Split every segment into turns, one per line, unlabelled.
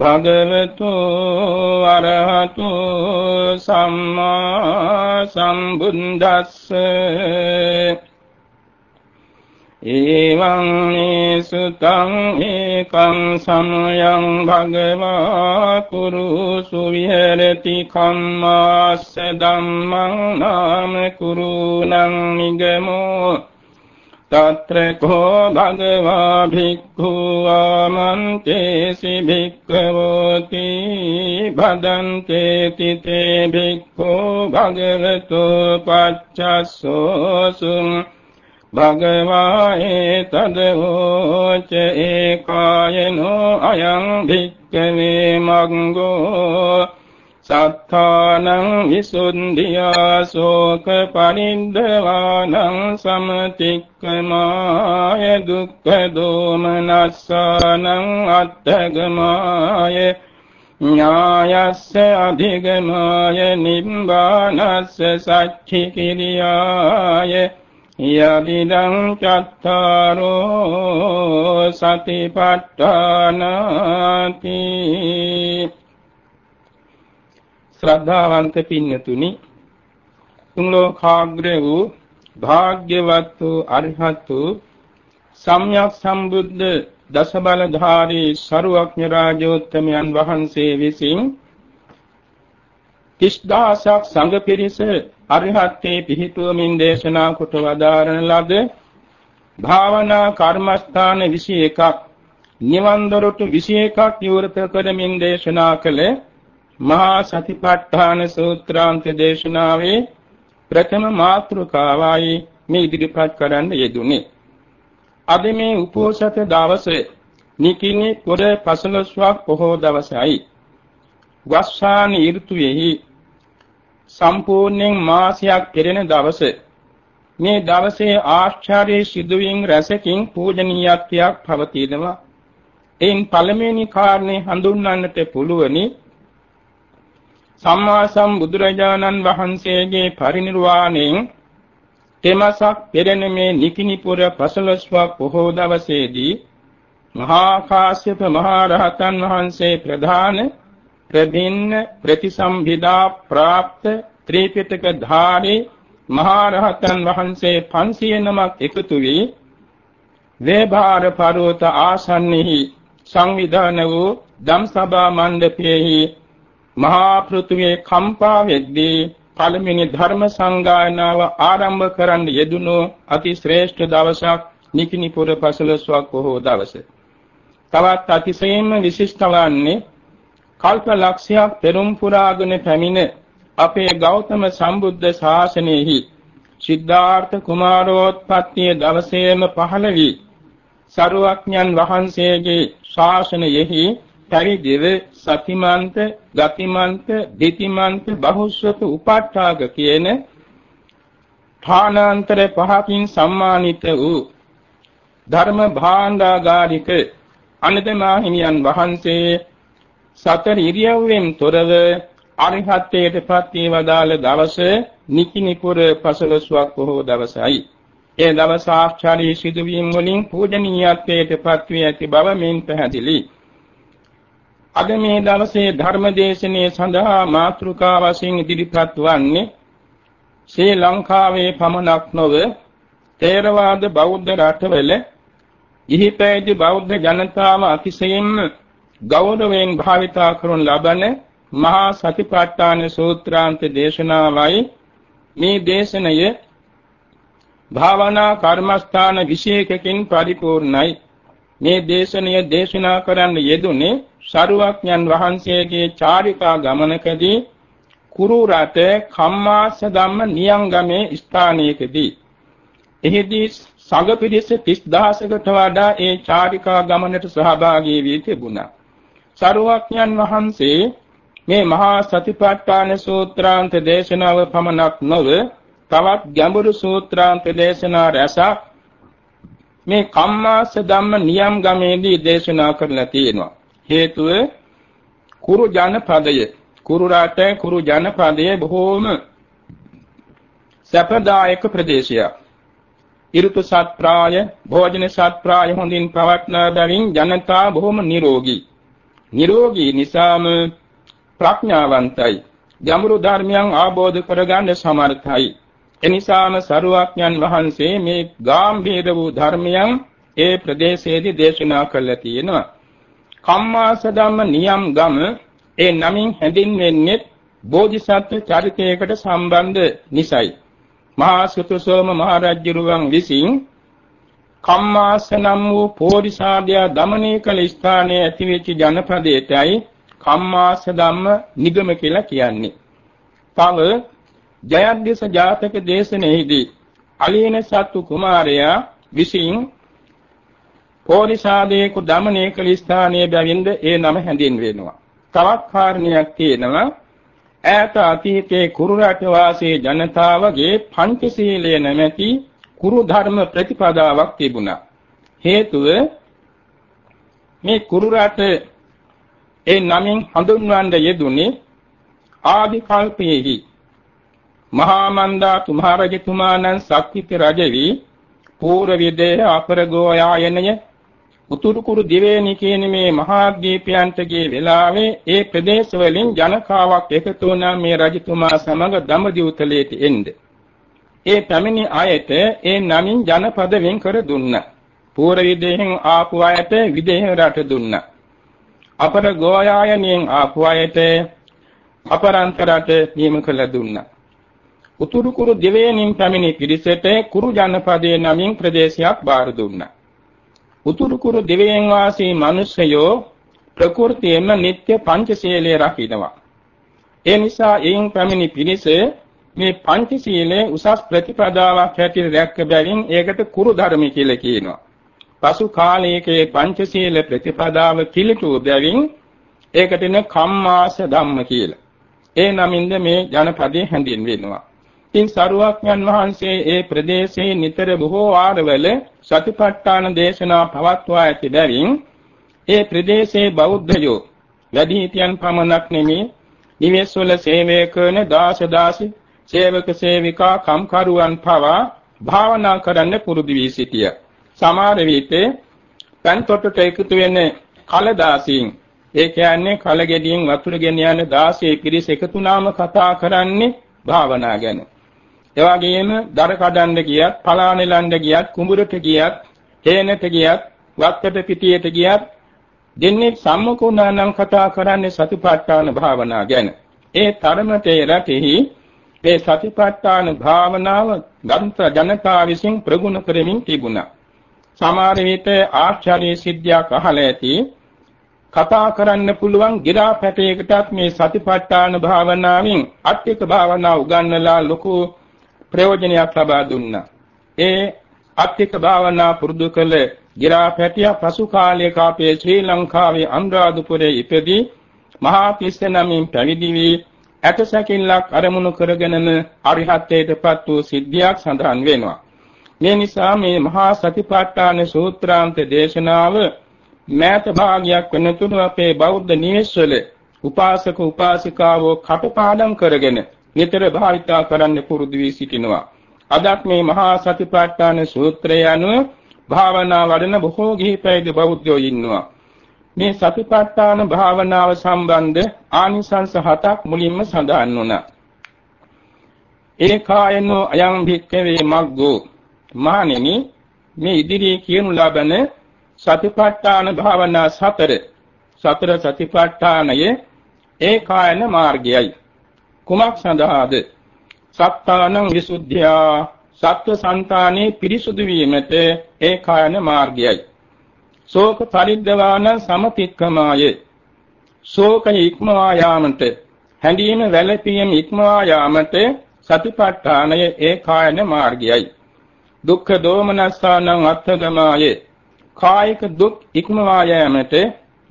භගවතු අරහතු සම්මා සම්බුද්දස්ස. එවං සුතං ඒකං සමයං භගවා කුරුසු විහෙරති කම්මාස්ස ධම්මං නාම කුරුණං නිගමෝ. తత్ర కో భగవా భిక్ఖు ఆమంతేసి భిక్కవోతి భదంతేతి తే భిక్ఖు భగవతో పచ్చసోసు భగవా ఏతదవోచ ఏకాయనో అయం భిక్కవే మగ్గో සත්තානං විසුද්ධියා ශෝක පරිද්දවානං සමතික්කමාය දුක්ඛ දෝමනස්සානං අත්තගමාය ඥායස්ස අධිගමාය නිබ්බානස්ස සච්චි කිරියාය යදිදං චත්තාරෝ සතිපට්ඨානාති ශ්‍රද්ධාවන්ත පින්නතුනි තුන් ලෝකාග්‍ර වූ භාග්‍යවත් වූ අරිහත් වූ සම්්‍යක් සම්බුද්ධ දසබලධාරී සරුවක්ඥ රාජෝත්තමයන් වහන්සේ විසින් කිෂ්දාසක් සංඝ පිරිස අරිහත්ත්වේ පිහිටුවමින් දේශනා කොට වදාරන ලද භාවනා කර්මස්ථාන 21ක් නිවන් දොරටු 21ක් නිවෘත කරමින් දේශනා කළේ මහා සතිපට්ඨාන සූත්‍රාන්ත දේශනාවේ ප්‍රථම මාතෘකාවයි මේ ඉදිරිපත් කරන්න යෙදුනේ. අද මේ උපෝසත දවසේ නිකිනි පොර 15ක් පොහෝ දවසයි. වස්සාන ඍතුවේහි සම්පූර්ණයෙන් මාසයක් කෙරෙන දවසේ මේ දවසේ ආශ්චර්ය සිදුවීම් රැසකින් පූජනීයත්වයක් පවතිනවා. එයින් පළමුවෙනි කාරණේ හඳුන්වන්නට පුළුවනි සම්මා සම්බුදුරජාණන් වහන්සේගේ පරිනිර්වාණයෙන් තෙමසක් පෙරෙන මේ නිකිනිපුර පසළොස්වක් පොහෝ දවසේදී මහා කාශ්‍යප මහා රහතන් වහන්සේ ප්‍රධාන ප්‍රභින්න ප්‍රතිසම්භිදා પ્રાપ્ત ත්‍රිපිටක ධාරී මහා රහතන් වහන්සේ 500 නමක් එකතු වී වේභාර පර්වත ආසන්නෙහි සංවිධාන වූ ධම්සභා මණ්ඩපයේහි මහා පෘථුවියේ කම්පා වෙද්දී පළමුවෙනි ධර්ම සංගායනාව ආරම්භ කරන්න යෙදුණු අති ශ්‍රේෂ්ඨ දවසක් නිකිනිපුර පසළොස්වක් බොහෝ දවස. තවත් අතිශයින්ම විශිෂ්ට වන්නේ කල්ප ලක්ෂයක් පෙරම් පුරාගෙන පැමිණ අපේ ගෞතම සම්බුද්ධ ශාසනයෙහි සිද්ධාර්ථ කුමාරෝත්පත්තිය දවසේම පහළ වී සරුවක්ඥන් වහන්සේගේ ශාසනයෙහි පරිදිව සතිමන්ත ගතිමන්ත දිතිමන්ත බහුශ්‍රත උපාඨාග කියන ථානාන්තර පහකින් සම්මානිත වූ ධර්ම භාණ්ඩාගාරික අනදමා හිමියන් වහන්සේ සතර ඉරියව්වෙන් තොරව අරිහත්ත්වයට පත් වී වදාළ දවස නිකිනිපුර පසළොස්වක් බොහෝ දවසයි. ඒ දවස ආශ්චර්ය සිදුවීම් වලින් පූජනීයත්වයට පත් වී ඇති බව මෙන් පැහැදිලියි. අද මේ දවසේ ධර්ම දේශනාව සඳහා මාතෘකා වශයෙන් ඉදිරිපත් වන්නේ ශ්‍රී ලංකාවේ පමණක් නොව තේරවාද බෞද්ධ රටවල ඉහිපැයිදි බෞද්ධ ජනතාව අතිශයින්ම ගෞරවයෙන් භාවිතා කරන ලබන මහා සතිපට්ඨාන සූත්‍රාන්ත දේශනාවයි. මේ දේශනය භාවනා කර්මස්ථාන විශේෂකකින් පරිපූර්ණයි. මේ දේශනය දේශනා කරන්න යෙදුනේ ශරුවක්ඥන් වහන්සේගේ චාරිකා ගමනකදී කුරු රට කම්මාස ධම්ම නියංගමේ ස්ථානයකදී එහිදී සංඝ පිරිස 30000කට වඩා ඒ චාරිකා ගමනට සහභාගී වී තිබුණා. සරුවක්ඥන් වහන්සේ මේ මහා සතිපට්ඨාන සූත්‍රාන්ත දේශනාව පමණක් නොව තවත් ගැඹුරු සූත්‍රාන්ත දේශනා රැසක් මේ කම්මාස ධම්ම නියම් ගමේදී දේශනා කරලා තියෙනවා. හේතුව කුරු ජනපදය කුරු රට කුරු ජනපදයේ බොහෝම සැපදායක ප්‍රදේශයක්. ඍතු සත්ප්‍රාය, භෝජන සත්ප්‍රාය හොඳින් පවත්නා බැවින් ජනතා බොහොම නිරෝගී. නිරෝගී නිසාම ප්‍රඥාවන්තයි. ගැඹුරු ධර්මයන් ආબોධ කරගන්න සමර්ථයි. එනිසාම සරුවක්ඥන් වහන්සේ මේ ගාම්භීර වූ ධර්මයන් ඒ ප්‍රදේශයේදී දේශනා කළා තියෙනවා. කම්මාස ධම්ම නියම් ගම ඒ නමින් හැඳින්වෙන්නේ බෝධිසත්ව චරිතයකට සම්බන්ධ නිසයි. මහා සුතසෝම මහරජුරුවන් විසින් කම්මාස නම් වූ පෝරිසාදය දමනය කළ ස්ථානයේ ඇතිවෙච්ච ජනපදයටයි කම්මාස ධම්ම නිගම කියලා කියන්නේ. තව ජයද්දේශ ජාතක දේශනෙහිදී අලීන සත්තු කුමාරයා විසින් පෝරිසාදේක දමනය කළ ස්ථානයේ බැවින්ද ඒ නම හැඳින්වෙනවා. තවත් කාරණයක් තියෙනවා ඈත අතීතයේ කුරු රට වාසී ජනතාවගේ පංචශීලය නැමැති කුරු ධර්ම ප්‍රතිපදාවක් තිබුණා. හේතුව මේ කුරු රට ඒ නමින් හඳුන්වන්න යෙදුනේ ආදි කල්පයේහි මහා මන්දා කුමාරජතුමාණන් සක්විත රජවි පූර්ව විදේහ අපරගෝයායනය උතුරු කුරු දිවේනි කියන මේ මහා දීපයන්ටගේ වෙලාවේ ඒ ප්‍රදේශ වලින් ජනකාවක් එකතු වුණා මේ රජතුමා සමග දඹදිවුතලයට එන්න. ඒ පැමිණි අයට ඒ නමින් ජනපද වෙන් කර දුන්නා. පූර්ව විදේහෙන් ආපු අයට විදේහ රට දුන්නා. අපර ගෝයායනෙන් ආපු අයට අපරන්ත රට නියම කළ දුන්නා. උතුරු කුරු දිවයිනින් පැමිණි පිරිසට කුරු ජනපදයේ නමින් ප්‍රදේශයක් බාර දුන්නා. උතුරු කුරු දිවයින් වාසී මිනිසයෝ ප්‍රകൃතියෙම නিত্য පංචශීලයේ රකිනවා. ඒ නිසා එයින් පැමිණි පිරිස මේ පංචශීලයේ උසස් ප්‍රතිපදාවක් හැටියට දැක්ක බැවින් ඒකට කුරු ධර්ම කියලා කියනවා. පසු කාලයකේ පංචශීල ප්‍රතිපදාව පිළිතුරු බැවින් ඒකට න කම්මාස ධම්ම කියලා. ඒ නමින්ද මේ ජනපදයේ හැඳින්වෙනවා. ඉතින් සරුවක්ඥන් වහන්සේ ඒ ප්‍රදේශයේ නිතර බොහෝ වාරවල සතිපට්ඨාන දේශනා පවත්වා ඇති බැවින් ඒ ප්‍රදේශයේ බෞද්ධයෝ වැඩිහිටියන් පමණක් නෙමේ නිවෙස්වල සේවය කරන දාස දාසි සේවක සේවිකා කම්කරුවන් පවා භාවනා කරන්න පුරුදු වී සිටිය. සමහර විට පන්තොටට එකතු වෙන කලදාසීන් ඒ කියන්නේ කලගෙඩියෙන් වතුර ගෙන යන දාසී පිරිස එකතු නාම කතා කරන්නේ භාවනා ගැන. එවාගෙම දර කඩන්න ගියත්, පලානෙලන්න ගියත්, කුඹුරට ගියත්, හේනට ගියත්, වත්තට පිටියට ගියත් දෙන්නේ සම්මුඛුණානම් කතා කරන්නේ සතිපට්ඨාන භාවනා ගැන. ඒ තරමට රටෙහි මේ සතිපට්ඨාන භාවනාව ගන්ත ජනතා විසින් ප්‍රගුණ කරමින් තිබුණා. සමහර විට ආචාර්ය සිද්ධියක් අහලා ඇති කතා කරන්න පුළුවන් ගිරා පැටයකටත් මේ සතිපට්ඨාන භාවනාවෙන් අට්ටික භාවනාව උගන්වලා ලොකු ප්‍රයෝජනයක් ලබා දුන්නා. ඒ අත්‍යක භාවනා පුරුදු කළ ගිරා පැටියා පසු කාලයක අපේ ශ්‍රී ලංකාවේ අනුරාධපුරයේ ඉපදී මහා තිස්ස නමින් පැවිදි වී ඇටසැකිල්ලක් අරමුණු කරගෙනම අරිහත්ත්වයටපත් වූ සිද්ධියක් සඳහන් වෙනවා. මේ නිසා මේ මහා සතිපට්ඨාන සූත්‍රාන්ත දේශනාව මෑත භාගයක් වෙනතුරු අපේ බෞද්ධ නිවෙස්වල උපාසක උපාසිකාවෝ කටපාඩම් කරගෙන නිතර භාවිතා කරන්න පුරුදු වී සිටිනවා. අදත් මේ මහා සතිපට්ඨාන සූත්‍රය අනුව භාවනා වඩන බොහෝ ගිහිපැවිදි බෞද්ධයෝ ඉන්නවා. මේ සතිපට්ඨාන භාවනාව සම්බන්ධ ආනිසංස හතක් මුලින්ම සඳහන් වුණා. ඒකායනෝ අයං භික්ඛවේ මග්ගෝ මහණෙනි මේ ඉදිරියේ කියනු ලබන සතිපට්ඨාන භාවනා සතර සතර සතිපට්ඨානයේ ඒකායන මාර්ගයයි කුමක් සඳහාද? සත්තානං විසුද්ධියා. සත්ව సంతානේ පිරිසුදු වීමට ඒකායන මාර්ගයයි. ශෝක පරිද්දවාන සමතික්කමාය. ශෝකය ඉක්මවා යාමට හැඬීම වැළපීම ඉක්මවා යාමට සතිපට්ඨානය ඒකායන මාර්ගයයි. දුක්ඛ දෝමනස්සානං අත්ථගමාය. කායික දුක් ඉක්මවා යාමට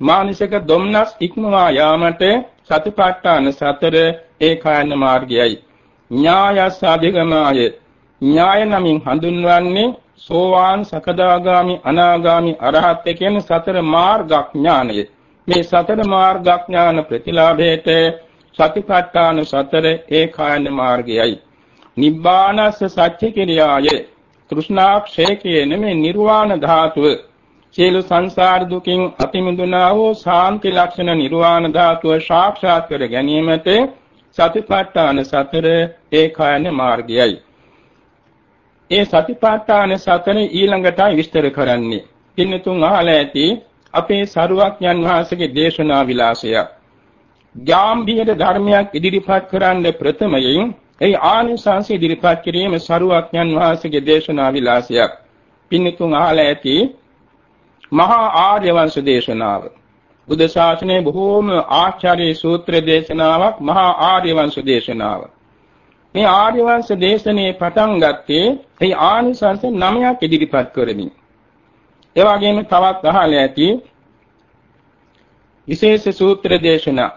මානසික දුම්නස් ඉක්මවා යාමට සතිපට්ඨාන සතර ඒකායන මාර්ගයයි. ඥායස් අධිගමාය. ඥාය නමින් හඳුන්වන්නේ සෝවාන් සකදාගාමි අනාගාමි අරහත් කියන සතර මාර්ගඥානය. මේ සතර මාර්ගඥාන ප්‍රතිලාභයට සතිපට්ඨාන සතර ඒකායන මාර්ගයයි. නිබ්බානස්ස සත්‍ය කිරියාය තෘෂ්ණාක්ෂේකයේ නෙමේ නිර්වාණ ධාතුව. සියලු සංසාර දුකින් අතිමිදුනා වූ ශාන්ති ලක්ෂණ නිර්වාණ ධාතුව සාක්ෂාත් කර ගැනීමට සතිපට්ඨාන සතර ඒකායන මාර්ගයයි. ඒ සතිපට්ඨාන සතර ඊළඟට විස්තර කරන්නේ. පින්නතුන් අහලා ඇති අපේ සරුවක්ඥන් වහන්සේගේ දේශනා විලාසය. ගැඹීර ධර්මයක් ඉදිරිපත් කරන්න ප්‍රථමයෙන් ඒ ආනිසංස ඉදිරිපත් කිරීම සරුවක්ඥන් වහන්සේගේ දේශනා විලාසයක්. පින්නතුන් අහලා ඇති මහා ආර්ය වංශ දේශනාව. බුද්ධ ශාසනයේ බොහෝම ආචාර්ය සූත්‍ර දේශනාවක් මහා ආර්ය වංශ දේශනාව. මේ ආර්ය වංශ දේශනේ පටන් ගත්තේ ඒ ආනිසංස නමයක් ඉදිරිපත් කරමින්. ඒ වගේම තවත් අහලා ඇති විශේෂ සූත්‍ර දේශනා.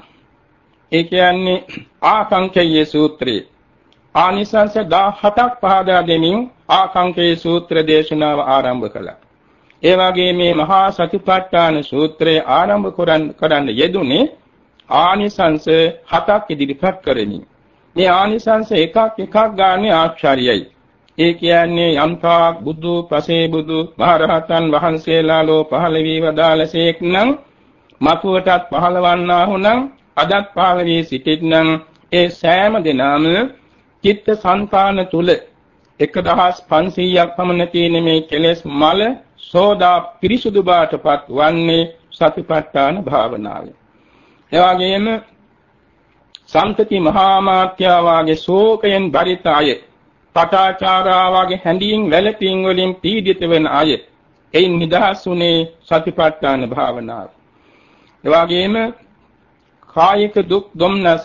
ඒ කියන්නේ ආකාංකේය සූත්‍රය. ආනිසංස 17ක් පහදා දෙමින් ආකාංකේය සූත්‍ර දේශනාව ආරම්භ කළා. ඒ වගේ මේ මහා සතිපට්ඨාන සූත්‍රය ආරම්භ කරන්න යෙදුනේ ආනිසංස හතක් ඉදිරිපත් කරමින්. මේ ආනිසංස එකක් එකක් ගානේ ආචාර්යයි. ඒ කියන්නේ යම්තාක් බුදු පසේ බුදු මහරහතන් වහන්සේලා ලෝ පහළ වී වදාළසේක් නම් මතුවටත් පහළවන්නා වුණම් අදත් පහළ වී සිටින්නම් ඒ සෑම දිනම චිත්ත සංකාන තුල 1500ක් පමණ තියෙන මේ කෙලෙස් මල සෝදා පිරිසුදු බාටපත් වන්නේ සතිපට්ඨාන භාවනාවෙන්. එවාගෙම සම්පති මහා මාත්‍යා වාගේ ශෝකයෙන් බරිත අය, පටාචාරා වාගේ හැඬීම් වැළපීම් වලින් පීඩිත වෙන අය, එයින් නිදහස්ුනේ සතිපට්ඨාන භාවනාව. එවාගෙම කායික දුක් දුම්නස්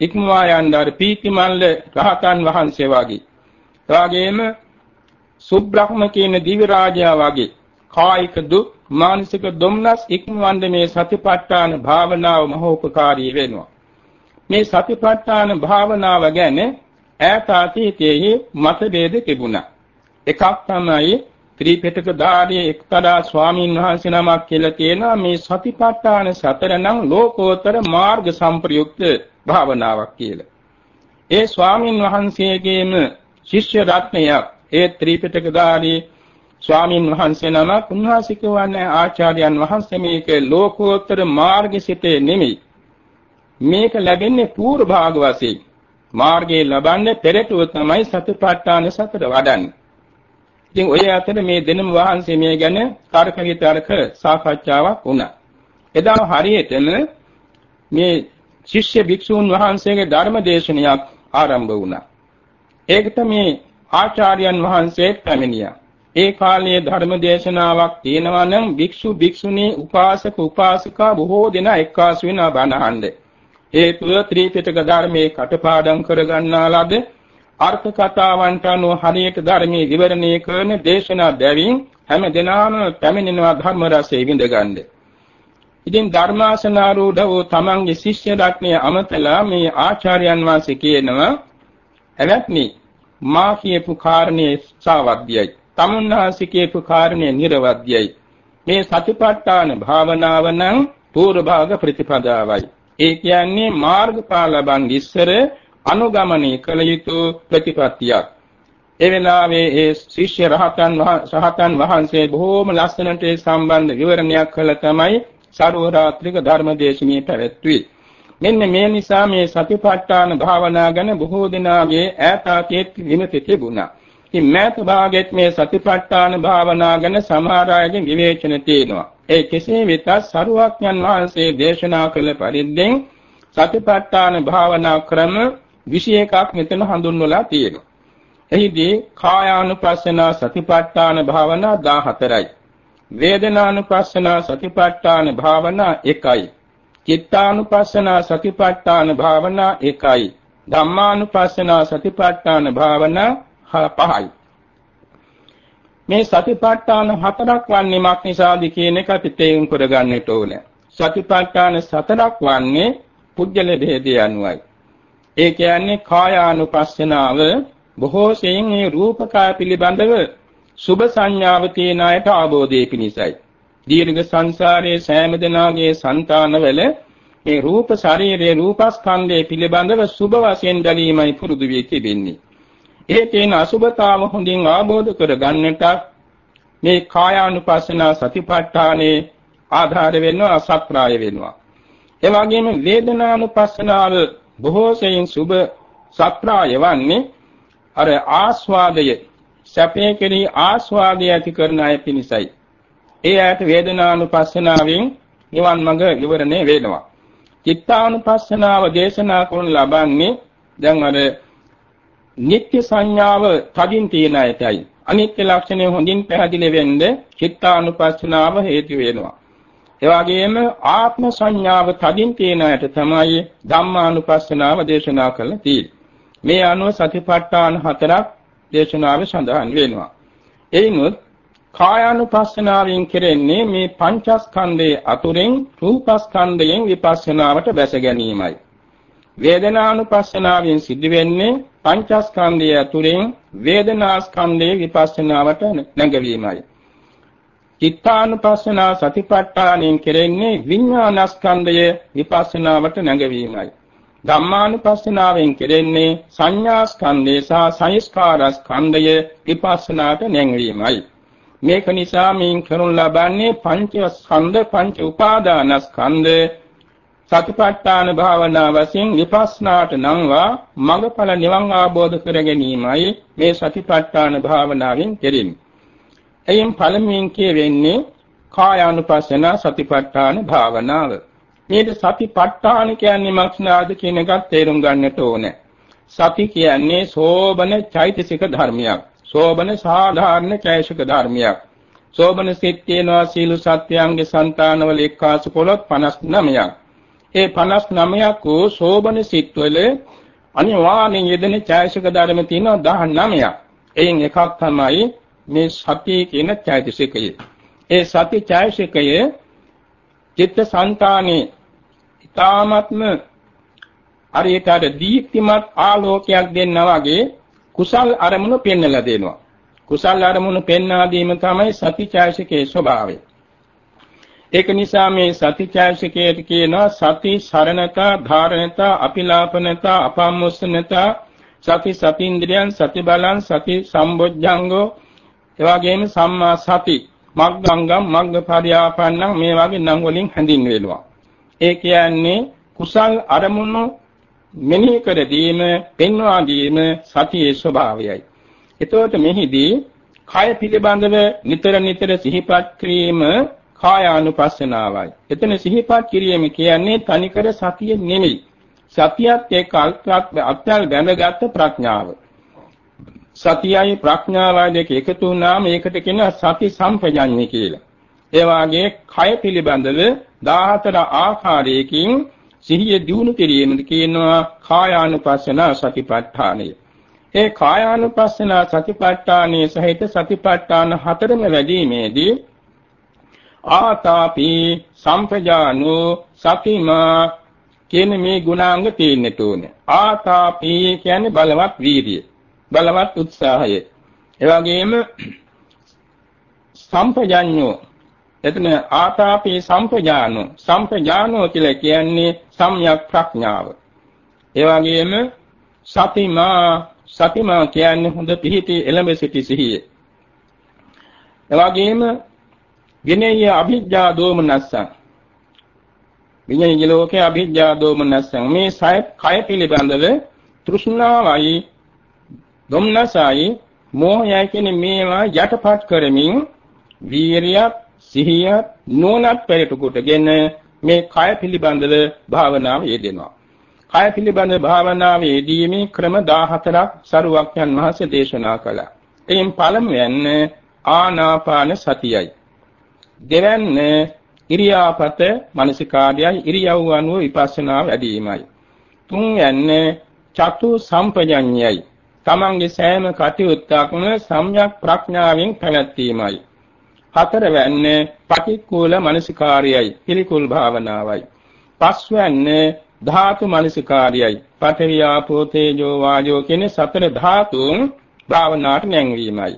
ඉක්මවා යන්දාර පීතිමල්ල රහතන් වහන්සේ වාගේ. එවාගෙම සුබ්‍රහ්ම කියන දිව්‍ය රාජයා වගේ කායික දුක් මානසික දුම්නස් ඉක්මවන්නේ මේ සතිපට්ඨාන භාවනාව මහෝපකාරී වෙනවා. මේ සතිපට්ඨාන භාවනාව ගැන ඈත අතීතයේ මතභේද තිබුණා. එකක් තමයි ත්‍රිපිටක ධාරී එක්තරා ස්වාමීන් වහන්සේ නමක් කියලා කියනවා මේ සතිපට්ඨාන සතර නම් ලෝකෝත්තර මාර්ග සම්ප්‍රයුක්ත භාවනාවක් කියලා. ඒ ස්වාමීන් වහන්සේගේම ශිෂ්‍ය රත්නයක් ඒ ත්‍රිපිටකධාරී ස්වාමින් වහන්සේ නමක් උන්වහන්සේ කියවන්නේ ආචාර්යයන් වහන්සේ මේක ලෝකෝත්තර මාර්ගසිතේ නෙමෙයි. මේක ලැබෙන්නේ පූර්ව භාග වශයෙන්. මාර්ගයේ ලබන්නේ පෙරටුව තමයි සතිපට්ඨාන සතර වඩන්නේ. ඉතින් ඔය අතර මේ දෙනම වහන්සේ මේ ගැන තර්ක විතර්ක සාකච්ඡාවක් වුණා. එදා හරියටම මේ ශිෂ්‍ය භික්ෂූන් වහන්සේගේ ධර්ම දේශනයක් ආරම්භ වුණා. ඒකට මේ ආචාර්යයන් වහන්සේ පැමිණියා. ඒ කාලයේ ධර්ම දේශනාවක් තියෙනවා නම් භික්ෂු භික්ෂුණී උපාසක උපාසිකා බොහෝ දෙනා එක්කාසු වෙනා බණහඬ. හේතුව ත්‍රිපිටක ධර්මයේ කටපාඩම් කරගන්නා ලද අර්ථ කතාවන්ට අනුව හරියට ධර්මයේ විවරණය කරන දේශනා බැවින් හැම දිනම පැමිණෙනවා ධර්ම රසය විඳගන්න. ඉතින් ධර්මාසනාරූඪ වූ තමන්ගේ ශිෂ්‍ය රත්නය අමතලා මේ ආචාර්යයන් වහන්සේ කියනවා එවත්නි මා කියපු කාරණේ සාවද්‍යයි. තමුන්වහන්සේ කියපු කාරණේ නිර්වද්‍යයි. මේ සතිපට්ඨාන භාවනාව නම් පූර්ව භාග ප්‍රතිපදාවයි. ඒ කියන්නේ මාර්ගඵල ලබන් ඉස්සර අනුගමනය කළ යුතු ප්‍රතිපත්තියක්. ඒ වෙලාවේ ඒ ශිෂ්‍ය රහතන් රහතන් වහන්සේ බොහෝම ලස්සනට සම්බන්ධ විවරණයක් කළ තමයි සර්වරාත්‍රික ධර්මදේශනයේ පැවැත්වුවේ. මෙන්න මේ නිසා මේ සතිපට්ඨාන භාවනා ගැන බොහෝ දෙනාගේ ඈතාතීත විමති තිබුණා. ඉතින් මෑත භාගෙත් මේ සතිපට්ඨාන භාවනා ගැන සමහර අයගේ විවේචන තියෙනවා. ඒ කෙසේ වෙතත් සරුවක්ඥන් වහන්සේ දේශනා කළ පරිද්දෙන් සතිපට්ඨාන භාවනා ක්‍රම 21ක් මෙතන හඳුන්වලා තියෙනවා. එහිදී කායානුපස්සනා සතිපට්ඨාන භාවනා 14යි. වේදනානුපස්සනා සතිපට්ඨාන භාවනා 1යි. චිත්තානුපස්සනා සතිපට්ඨාන භාවනා 1යි. ධම්මානුපස්සනා සතිපට්ඨාන භාවනා 5යි. මේ සතිපට්ඨාන හතරක් වන්නේ මක් නිසාද කියන එක අපි තේරුම් කරගන්නට ඕනේ. සතිපට්ඨාන සතරක් වන්නේ පුජ්‍යල භේදය අනුවයි. ඒ කියන්නේ කායානුපස්සනාව බොහෝ සෙයින් මේ රූපකාය පිළිබඳව සුභ සංඥාව තියන අයට ආબોධයේ පිණිසයි. දීර්ඝ සංසාරයේ සෑම දෙනාගේ సంతානවල මේ රූප ශරීරයේ රූපස්කන්ධයේ පිළිබඳව සුභ වශයෙන් බැලීමයි පුරුදු වී තිබෙන්නේ. ඒ තේන අසුභතාව හොඳින් ආબોධ කරගන්නට මේ කායානුපස්සනා සතිපට්ඨානේ ආධාර වෙනවා සත්‍රාය වෙනවා. ඒ වගේම වේදනානුපස්සනාව බොහෝ සෙයින් සුභ සත්‍රාය වන්නේ අර ආස්වාදය සැපේ කෙනී ආස්වාදය ඇති කරන අය පිණිසයි. ඒ ඇයට වේදනානුපස්සනාවෙන් නිවන් මඟ විවරණය වෙනවා. චිත්තානුපස්සනාව දේශනා කරන ලබන්නේ දැන් අර නිත්‍ය සංඥාව තදින් තියෙන අයටයි. අනිත්‍ය ලක්ෂණය හොඳින් පැහැදිලි වෙන්න චිත්තානුපස්සනාව හේතු වෙනවා. ඒ වගේම ආත්ම සංඥාව තදින් තියෙන අයට තමයි ධම්මානුපස්සනාව දේශනා කළා තියෙන්නේ. මේ අනුව සතිපට්ඨාන හතරක් දේශනාවේ සඳහන් වෙනවා. එයිනුත් කායානුපස්සනාවෙන් කෙරෙන්නේ මේ පංචස්කන්ධයේ අතුරෙන් රූපස්කන්ධයෙන් විපස්සනාවට බැස ගැනීමයි. වේදනානුපස්සනාවෙන් සිදුවෙන්නේ පංචස්කන්ධයේ අතුරෙන් වේදනාස්කන්ධයේ විපස්සනාවට නැගවීමයි. චිත්තානුපස්සනා සතිපට්ඨානෙන් කෙරෙන්නේ විඥානස්කන්ධය විපස්සනාවට නැගවීමයි. ධම්මානුපස්සනාවෙන් කෙරෙන්නේ සංඥා ස්කන්ධය සහ සංස්කාර ස්කන්ධය විපස්සනාට නැංවීමයි. මේක නිසා මින් කරනු ලබන්නේ පංච ස්කන්ධ පංච උපාදාන ස්කන්ධ සතිපට්ඨාන භාවනා වශයෙන් විපස්සනාට නම්වා මඟඵල නිවන් ආબોධ කර ගැනීමයි මේ සතිපට්ඨාන භාවනාවෙන් කෙරෙන්නේ. එයින් පළමුවෙන් කියවෙන්නේ කායානුපස්සන සතිපට්ඨාන භාවනාව. මේක සතිපට්ඨාන කියන්නේ මක්ෂනාද කියන එකත් තේරුම් ගන්නට ඕනේ. සති කියන්නේ සෝබන චෛතසික ධර්මයක්. සෝබන සාධාරණ කේශක ධර්මයක්. සෝබන සිත් කියනවා සීළු සත්‍යයන්ගේ సంతානවල එක්කාසු පොළොත් 59ක්. ඒ 59ක් වූ සෝබන සිත්වල අනිවාර්යෙන් යෙදෙන කේශක ධර්ම තියෙනවා 19ක්. එයින් එකක් තමයි මේ සති කියන චෛතසිකය. ඒ සති චෛතසිකය චිත්ත සංකානේ ඊ타ත්ම හරියට අර දීප්තිමත් ආලෝකයක් දෙන්නා වගේ කුසල් අරමුණු පෙන්වලා දෙනවා. කුසල් අරමුණු පෙන්වා දීම තමයි සතිචෛසිකේ ස්වභාවය. ඒක නිසා මේ සතිචෛසිකයට කියනවා සති සරණතා, ධාරණතා, අපිලාපනතා, අපම්මුස්සනතා, සති සතින්ද්‍රයන්, සති බලං, සති සම්බොජ්ජංගෝ, එවාගෙම සම්මා සති මග්ගංගම් මග්ගපරියාපන්නං මේ වගේ නම් වලින් හැඳින්වෙනවා. ඒ කියන්නේ කුසල් අරමුණු මෙනෙහි කර දීම, පෙන්වා දීම සතියේ ස්වභාවයයි. එතකොට මෙහිදී කය පිළිබඳව නිතර නිතර සිහිපත් කිරීම කායානුපස්සනාවයි. එතන සිහිපත් කිරීම කියන්නේ තනිකර සතිය නෙමෙයි. සතියත් එක්ක අත්‍යල් බැඳගත් ප්‍රඥාව. සතියයි ප්‍රඥාවයි දෙක එකතු වුණාම ඒකට කියනවා සති සම්පජඤ්ඤය කියලා. ඒ වාගේ කය පිළිබඳව 14 ආකාරයකින් සිහිය දියුණු කිරීමද කියනවා කායානුපස්සන සතිපට්ඨානය. ඒ කායානුපස්සන සතිපට්ඨානයේ සහිත සතිපට්ඨාන හතරම වැඩිමේදී ආතාපි සම්පජානු සතිමා කියන මේ ගුණාංග තියෙන්නට ඕනේ. ආතාපි කියන්නේ බලවත් වීර්යය. බලවත් උත්සාහය. ඒ වගේම සම්පජඤ්ඤෝ එතන ආතාපි සම්පජානෝ සම්පජානෝ කියලා කියන්නේ සම්‍යක් ප්‍රඥාව. ඒ වගේම සතිමා සතිමා කියන්නේ හොඳ පිහිටි එළඹ සිටි සිහිය. ඒ වගේම විනය අභිජ්ජා දෝමනස්සං විනය ලෝකේ අභිජ්ජා දෝමනස්සං මේ සය කය පිළිබඳව තෘෂ්ණාවයි ධම්නසයි මෝහයයි කියන්නේ මේවා යටපත් කරමින් වීරියත් සිහියත් නුවණත් පෙරට කොටගෙන මේ කය පිළිබඳව භාවනාව යෙදෙනවා. කය පිළිබඳව භාවනාව යෙදීමේ ක්‍රම 14ක් සරුවක්යන් වහන්සේ දේශනා කළා. එයින් පළමුවෙන් ආනාපාන සතියයි. දෙවැන්න ඉරියාපත මනසිකාර්යයි ඉරියව් අනුව විපස්සනා වැඩිමයි. තුන්වැන්න චතු සම්පජඤ්ඤයයි. තමන්ගේ සෑම කටයුත්තක්ම සම්‍යක් ප්‍රඥාවෙන් පැවැත්වීමයි. හතරවැන්න පටික්කුල මනසිකාර්යයි පිළිකුල් භාවනාවයි. පස්වැන්න ධාතු මනසිකාර්යයි. පඨවි ආපෝ තේජෝ වායෝ කියන සතර ධාතුන් භාවනාවට නැංවීමයි.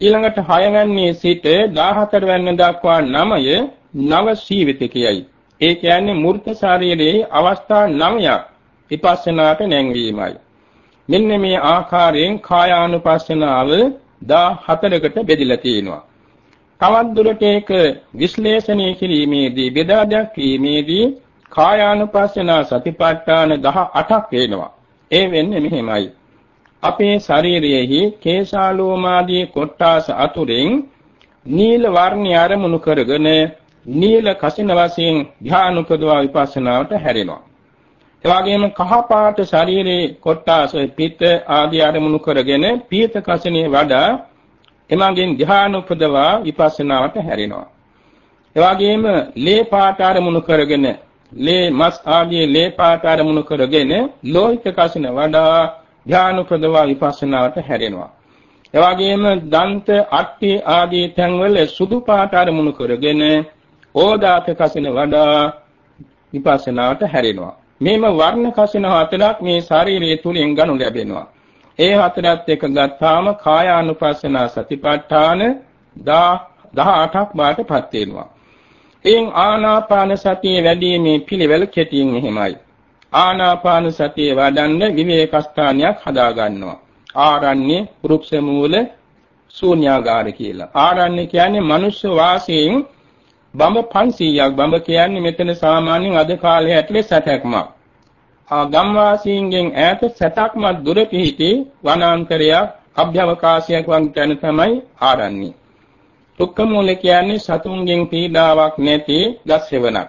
ඊළඟට 6 වැන්නේ සිට 14 වැන්න දක්වා නමය නව සීවිතකයයි. ඒ කියන්නේ මූර්ත ශරීරයේ අවස්ථා 9ක් විපස්සනාට නැංවීමයි. මෙන්න මේ ආකාරයෙන් කායානුපස්සනාව 14කට බෙදලා තියෙනවා. තවත් දුරට ඒක විශ්ලේෂණය කිරීමේදී බෙදා දැක්වීමේදී කායානුපස්සනා සතිපට්ඨාන 18ක් වෙනවා. ඒ වෙන්නේ මෙහෙමයි. අපේ ශරීරයේහි කේශාලෝමාදී කොට්ටාස අතුරෙන් නීල වර්ණය අරමුණු කරගෙන නීල කසින වශයෙන් ධ්‍යාන උපදවා විපස්සනාවට හැරෙනවා. එවාගෙම කහ පාට ශරීරයේ කොට්ටාස පිට ආදී අරමුණු කරගෙන පීත කසිනේ වඩා එමගින් ධ්‍යාන උපදවා විපස්සනාවට හැරෙනවා. එවාගෙම ලේ පාට අරමුණු කරගෙන ලේ මස් ආදී ලේ පාට අරමුණු කරගෙන ලෝහිත කසින වඩා ධානුපදවා විපස්සනාවට හැරෙනවා. එවාගෙම දන්ත අට්ටි ආදී තැන්වල සුදු පාට අරමුණු කරගෙන ඕදාත කසින වඩා විපස්සනාවට හැරෙනවා. මේම වර්ණ කසින හතරක් මේ ශාරීරිය තුලින් ගනු ලැබෙනවා. ඒ හතරත් එක ගත්තාම කායානුපස්සනා සතිපට්ඨාන 18ක් බාටපත් වෙනවා. එයින් ආනාපාන සතිය වැඩිීමේ පිළිවෙල කෙටියෙන් මෙහිමයි. ආනාපාන සතිය වඩන්න විවේක ස්ථානයක් හදා ගන්නවා. ආරණ්‍ය, වෘක්ෂ මූල, ශූන්‍යාගාර කියලා. ආරණ්‍ය කියන්නේ මනුෂ්‍ය වාසයෙන් බඹ 500ක් බඹ කියන්නේ මෙතන සාමාන්‍යයෙන් අද කාලේ ඇතුලේ සැතක්මක්. ආ ගම් වාසීන්ගෙන් ඈත සැතක්මක් දුර පිහිටි වනාන්තරයක් අභ්‍යවකාශයක් වගේ තැන තමයි ආරණ්‍ය. දුක්ඛ මූල කියන්නේ සතුන්ගෙන් පීඩාවක් නැති ගස් හේවණක්.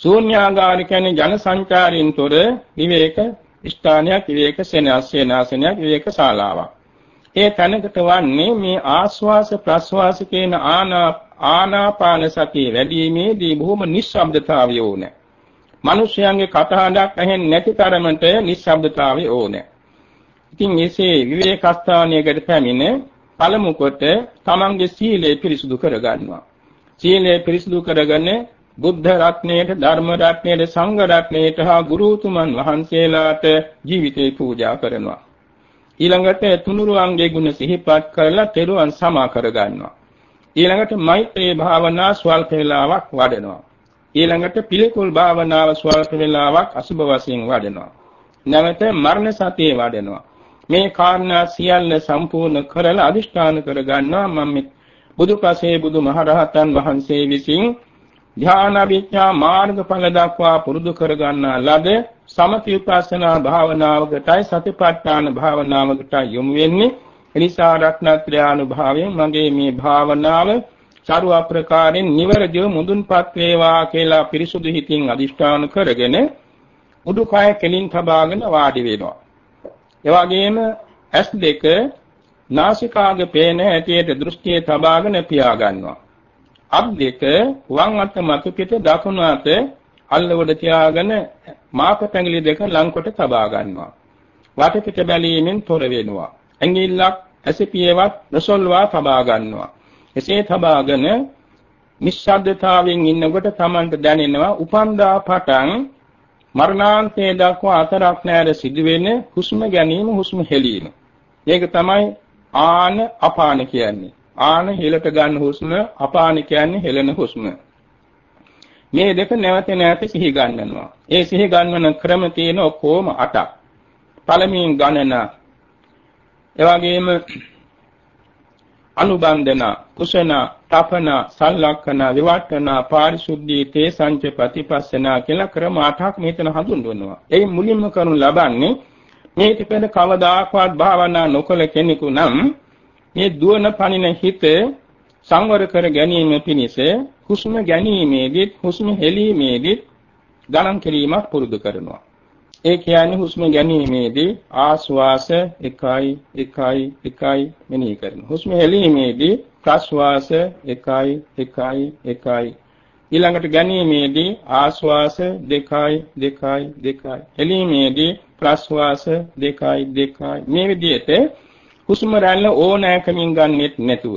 ශූන්‍යාගාර කියන්නේ ජන සංචාරයෙන් තොර විවේක ස්ථානයක් විවේක සෙනාසනයක් විවේක ශාලාවක්. ඒ තැනකට වන්නේ මේ ආස්වාස ප්‍රස්වාස කියන ආනාපාන සතිය වැඩිීමේදී බොහොම නිශ්ශබ්දතාවය ඕනේ. මිනිස්යන්ගේ කතාවක් ඇහෙන්නේ නැති තරමට නිශ්ශබ්දතාවය ඕනේ. ඉතින් එසේ විවේක ස්ථානයකට පැමිණ පළමු කොට තමන්ගේ සීලය පිරිසුදු කරගන්නවා. සීලය පිරිසුදු කරගෙන බුද්ධ රත්නයේට ධර්ම රත්නයේට සංඝ රත්නයේට හා ගුරුතුමන් වහන්සේලාට ජීවිතේ පූජා කරනවා. ඊළඟට තුනුරුවන්ගේ ගුණ සිහිපත් කරලා තෙරුවන් සමා කරගන්නවා. ඊළඟට මෛත්‍රී භාවනා ස්වල්ප වේලාවක් වඩනවා. ඊළඟට පිළිකුල් භාවනාව ස්වල්ප වේලාවක් අසුබ වශයෙන් වඩනවා. නැවත මරණ සතියේ වඩනවා. මේ කාරණා සියල්ල සම්පූර්ණ කරලා අදිෂ්ඨාන කරගන්නවා මම බුදුපසේ බුදුමහරහතන් වහන්සේ විසින් ධ්‍යාන විඥා මාර්ගඵල දක්වා පුරුදු කරගන්නා ලද සමථ විපස්සනා භාවනාවකටයි සතිපට්ඨාන භාවනාවකටයි යොමු වෙන්නේ එනිසා රත්නත්‍රානුභාවයෙන් මගේ මේ භාවනාව චරු අප්‍රකාරයෙන් නිවරදිව මුදුන්පත් වේවා කියලා පිරිසුදු හිතින් අදිෂ්ඨාන කරගෙන උඩුකය කෙලින් තබාගෙන වාඩි වෙනවා එවාගෙම S2 නාසිකාග පේන හැටියට දෘෂ්ටිය තබාගෙන පියා ගන්නවා. අත් දෙක වම් අත මතු පිට දකුණු අත අල්ලවඩ තියාගෙන මාප පැඟිලි දෙක ලංකොට තබා ගන්නවා. වටපිට බැලීමෙන් තොර වෙනවා. ඇඟිල්ලක් ඇසිපියවත් නොසොල්වා තබා ගන්නවා. එසේ තබාගෙන නිශ්ශබ්දතාවයෙන් ඉන්නකොට Tamanට දැනෙනවා උපන්දා පටන් මරණාන්තයේ දක්වා අතරක් නැර සිදුවෙන හුස්ම ගැනීම හුස්ම හෙලීම. මේක තමයි ආන අපාන කියන්නේ. ආන හෙලට ගන්න හුස්ම අපාන කියන්නේ හෙලන හුස්ම. මේ දෙක නැවත නැවත සිහි ගන්නවා. ඒ සිහි ගන්වන ක්‍රම තියෙන ඔක්කොම 8ක්. පළමුවෙන් ගණන එවාගෙම අනුබන්ධන කුසන තපන සල්ලක්කන විවට්ටන පාරිශුද්ධී තේ සංච ප්‍රතිපස්සනා කියලා ක්‍රම අටක් මෙතන හඳුන්වනවා. ඒ මුලින්ම කරනු ලබන්නේ මේ තිබෙන කවදාකවත් භාවනා නොකළ කෙනෙකු නම් මේ දුවන පනින හිත සංවර කර ගැනීම පිණිස හුස්ම ගැනීමේදී හුස්ම හෙලීමේදී ගණන් කිරීමක් පුරුදු කරනවා. ඒ කියන්නේ හුස්ම ගැනීමේදී ආශ්වාස 1යි 1යි 1යි මෙනෙහි කරනවා. හුස්ම හෙලීමේදී ප්‍රශ්වාස 1යි 1යි 1යි ඊළඟට ගැනීමේදී ආශ්වාස 2යි 2යි 2යි හෙලීමේදී ප්‍රශ්වාස 2යි 2යි මේ විදිහට හුස්ම රැල්ල ඕනෑකමින් ගන්නෙත් නැතුව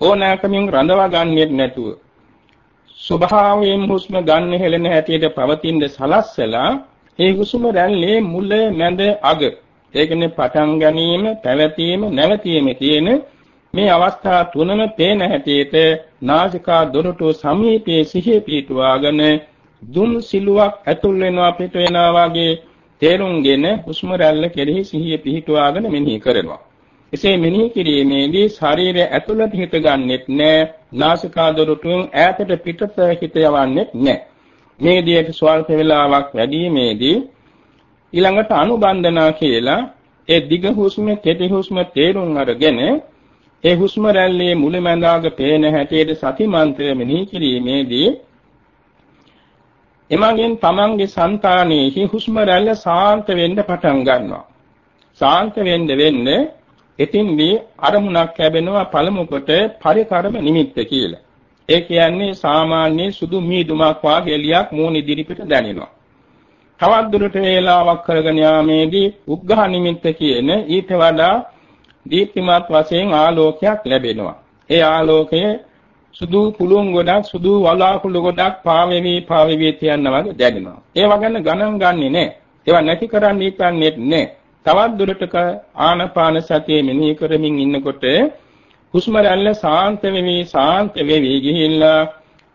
ඕනෑකමින් රඳවා ගන්නෙත් නැතුව ස්වභාවයෙන් හුස්ම ගන්න හෙලෙන හැටියට පවතින සලස්සලා ඒ හුස්ම රැල්ලේ මුල මැද අග ඒ කියන්නේ පටන් ගැනීම පැවතීම නැවතීම තියෙන මේ අවස්ථා තුනම පේන හැටියට නාසිකා දොරටු සමීපයේ සිහිය පිටුවාගෙන දුම් සිලුවක් ඇතුල් වෙනවා පිට වෙනවා වගේ තේරුම්ගෙන හුස්ම රැල්ල කෙරෙහි සිහිය පිහිටුවාගෙන මෙනෙහි කරනවා. එසේ මෙනෙහි කිරීමේදී ශරීරය ඇතුළට හිත ගන්නෙත් නැහැ. නාසිකා දොරටුවෙන් ඈතට පිටත හිත යවන්නෙත් නැහැ. මේ විදිහට ස්වල්ප වේලාවක් වැඩිීමේදී ඊළඟට අනුබන්ධනා කියලා ඒ දිග හුස්ම කෙටි හුස්ම තේරුම් අරගෙන ඒ හුස්ම රැල්ලේ මුලැමැදාග පේන හැටියට සතිමන්ත්‍රය මෙනෙහි කිරීමේදී එමගින් තමන්ගේ సంతානෙහි හුස්ම රැල්ල සාන්ත වෙන්න පටන් ගන්නවා. සාන්ත වෙන්න වෙන්න එතින්දී අරමුණක් ලැබෙනවා පළමු කොට පරිකරම නිමිත්ත කියලා. ඒ කියන්නේ සාමාන්‍ය සුදු මීදුමක් වාගේ එලියක් මූණ ඉදිරිපිට දැනෙනවා. තවත් දුරට වේලාවක් කරගෙන යාමේදී උග්ඝහ නිමිත්ත කියන ඊට වඩා දීප්තිමත් වශයෙන් ආලෝකයක් ලැබෙනවා. ඒ ආලෝකය සුදු කුළුන් ගොඩක් සුදු වලාකුළු ගොඩක් පාවෙවි පාවෙවි තියනවා වගේ දැනෙනවා. ඒවා ගැන ගණන් ගන්නෙ නෑ. ඒවා නැති කරන්න ඉක්න්නේ නෑ. තවත් දුරටක ආනපාන සතිය මෙනෙහි කරමින් ඉන්නකොට හුස්ම රැල්ල සාන්ත වෙවි සාන්ත වෙවි ගිහිල්ලා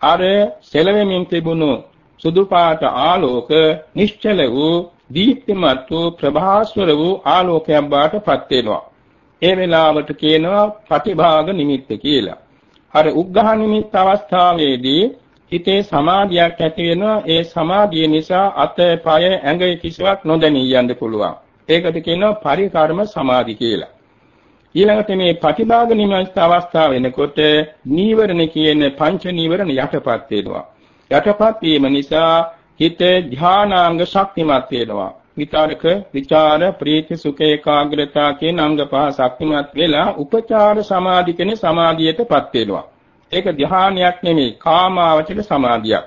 අර සෙලවෙමින් තිබුණු සුදු පාට ආලෝක නිශ්චල වූ දීප්තිමත් වූ ප්‍රභාස්වර වූ ආලෝකයක් බාටපත් වෙනවා. ඒ වෙලාවට කියනවා ප්‍රතිභාග නිමිත්ත කියලා. අර උග්ඝහ නිමිත්ත අවස්ථාවේදී හිතේ සමාධියක් ඇති වෙනවා. ඒ සමාධිය නිසා අත, පය, ඇඟ කිසිවක් නොදැනී යන්න පුළුවන්. ඒකට කියනවා පරිකර්ම සමාධි කියලා. ඊළඟට මේ ප්‍රතිභාග නිමිත්ත අවස්ථාව වෙනකොට නීවරණ කියන පංච නීවරණ යටපත් වෙනවා. යටපත් වීම නිසා හිත ධානාංග ශක්තිමත් වෙනවා. විතරක, විචාර, ප්‍රීති, සුඛ, ඒකාග්‍රතාව කියන අංග පහ ශක්තිමත් වෙලා උපචාර සමාධි කියන සමාධියටපත් වෙනවා. ඒක ධානයක් නෙමෙයි, කාමාවචර සමාධියක්.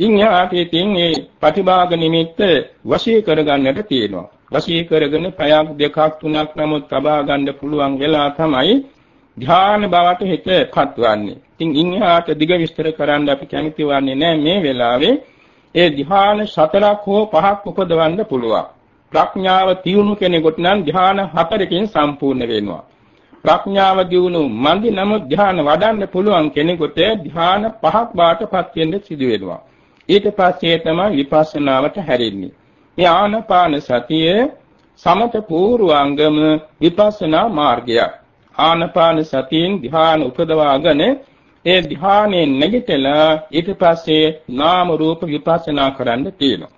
ඉන්හාටීතින් මේ ප්‍රතිභාග නිමිත්ත වශී කරගන්නට තියෙනවා. වශී කරගෙන පැයක් දෙකක් තුනක් නමුත් තබා ගන්න පුළුවන් වෙලා තමයි ධ්‍යාන බවට හිතපත් වන්නේ. ඉතින් ඉන්හාට දිග විස්තර කරන්න අපි කැමති වන්නේ නැහැ මේ වෙලාවේ. ඒ ධ්‍යාන සතරක් හෝ පහක් උපදවන්න පුළුවන්. ප්‍රඥාව තියුණු කෙනෙකුට නම් ධ්‍යාන හතරකින් සම්පූර්ණ වෙනවා. ප්‍රඥාව දියුණු මන්දි නමුත් ධ්‍යාන වඩන්න පුළුවන් කෙනෙකුට ධ්‍යාන පහක් බාටපත් වෙන්න සිදු වෙනවා. ඊට පස්සේ තමයි විපස්සනාවට හැරෙන්නේ. මේ ආනපාන සතිය සමත පූර්වාංගම විපස්සනා මාර්ගයක්. ආනපාන සතියෙන් ධ්‍යාන උපදවාගෙන ඒ ධ්‍යානයෙන් නැගිටලා ඊට පස්සේ නාම රූප විපස්සනා කරන්න තියෙනවා.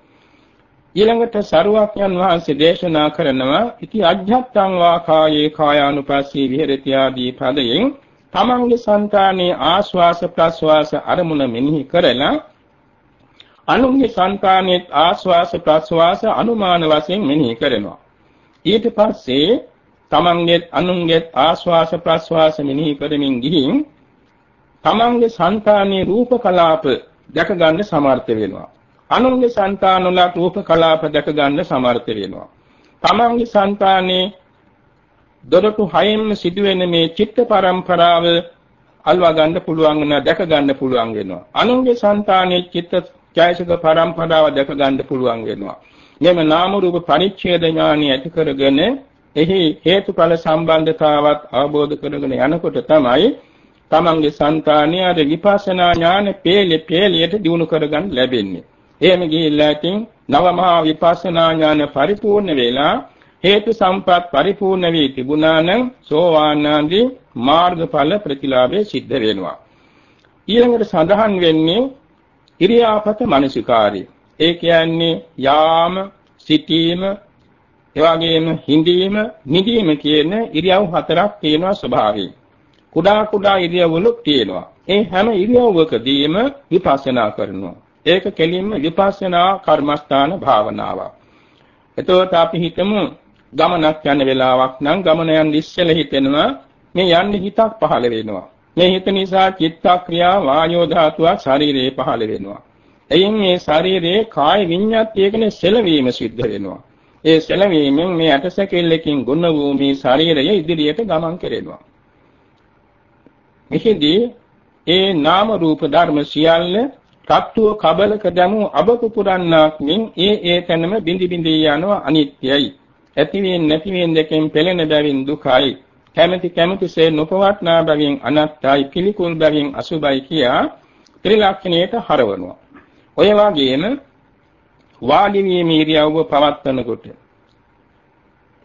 ඊළඟට සරුවක්යන් වහන්සේ දේශනා කරනවා ඉති අධ්‍යත්තං වා කායේ කායානුපස්සී විහෙරති ආදී පදයෙන් තමන්ගේ సంతානයේ ආස්වාස ප්‍රස්වාස අරමුණ මෙනෙහි කරලා අනුන්ගේ సంతානෙත් ආස්වාස ප්‍රස්වාස අනුමාන වශයෙන් මෙනෙහි කරනවා. ඊට පස්සේ තමන්ගේ අනුන්ගේ ආස්වාස ප්‍රස්වාස මෙනෙහි කරමින් ගිහින් තමන්ගේ సంతානයේ රූප කලාප දැක ගන්න සමර්ථ වෙනවා. අනුන්ගේ సంతානවල රූප කලාප දැක ගන්න සමර්ථ වෙනවා. තමන්ගේ సంతානයේ දොරටු හයෙන්ම සිදුවෙන මේ චිත්ත පරම්පරාව අල්වා ගන්න පුළුවන් වෙනවා දැක ගන්න පුළුවන් වෙනවා. අනුන්ගේ సంతානයේ චිත්ත ඡායසික පරම්පරාව දැක ගන්න පුළුවන් වෙනවා. මෙම නාම රූප පරිච්ඡේද ඥානිය ඇති කරගෙන එහි හේතුඵල සම්බන්ධතාවත් අවබෝධ කරගෙන යනකොට තමයි තමන්ගේ సంతානිය අර විපස්සනා ඥාන පේලි පේලියට දිනු කරගන්න ලැබෙන්නේ. එහෙම ගිහිල්ලා ඉතින් නව මහා විපස්සනා ඥාන පරිපූර්ණ වෙලා හේතු සම්පත් පරිපූර්ණ වී තිබුණා නම් සෝවාන් ආදී මාර්ගඵල ප්‍රතිලාභේ සිද්ධ වෙනවා. ඊළඟට සඳහන් වෙන්නේ ඉරියාපත මනසිකාරය. ඒ කියන්නේ යාම, සිටීම, එවාගෙම හිඳීම, නිදීම කියන ඉරියව් හතරක් තියෙනවා ස්වභාවයෙන්. කුඩා කුඩා ඉරියව්වලුත් තියෙනවා. ඒ හැම ඉරියව්වකදීම විපස්සනා කරනවා. ඒක කෙලින්ම විපස්සනා කර්මස්ථාන භාවනාවක්. එතකොට අපි හිතමු ගමනක් යන වෙලාවක් නම් ගමන යන ඉස්සෙල්ලා හිතෙනවා මේ යන්නේ හිතක් පහළ වෙනවා. මේ හිත නිසා චිත්තක්‍රියා වායෝ ධාතුවක් ශරීරයේ පහළ වෙනවා. එයින් මේ ශරීරයේ කාය විඤ්ඤාතියකනේ සෙලවීම සිද්ධ වෙනවා. ඒ සෙලවීමෙන් මේ ඇටසැකිල්ලකින් ගුණ වූ මේ ශරීරය ඉදිරියට ගමන් කරනවා. මෙහිදී ඒ නාම රූප ධර්ම සියල්ල තත්ත්ව කබලක දමු අබක පුරන්නාක් මෙන් ඒ ඒ තැනම බිඳි බිඳී යනවා අනිත්‍යයි. ඇතිවෙන් නැතිවෙන් දෙකෙන් පෙළෙන බැවින් දුකයි. කැමැති කැමැතිසේ නොපවත්නා බැවින් අනත්තයි පිළිකුල් බැවින් අසුබයි කියා ත්‍රිලක්ෂණයට හරවනවා. ඔය වගේම වාඩි වීම ඉරියව්ව පවත්වනකොට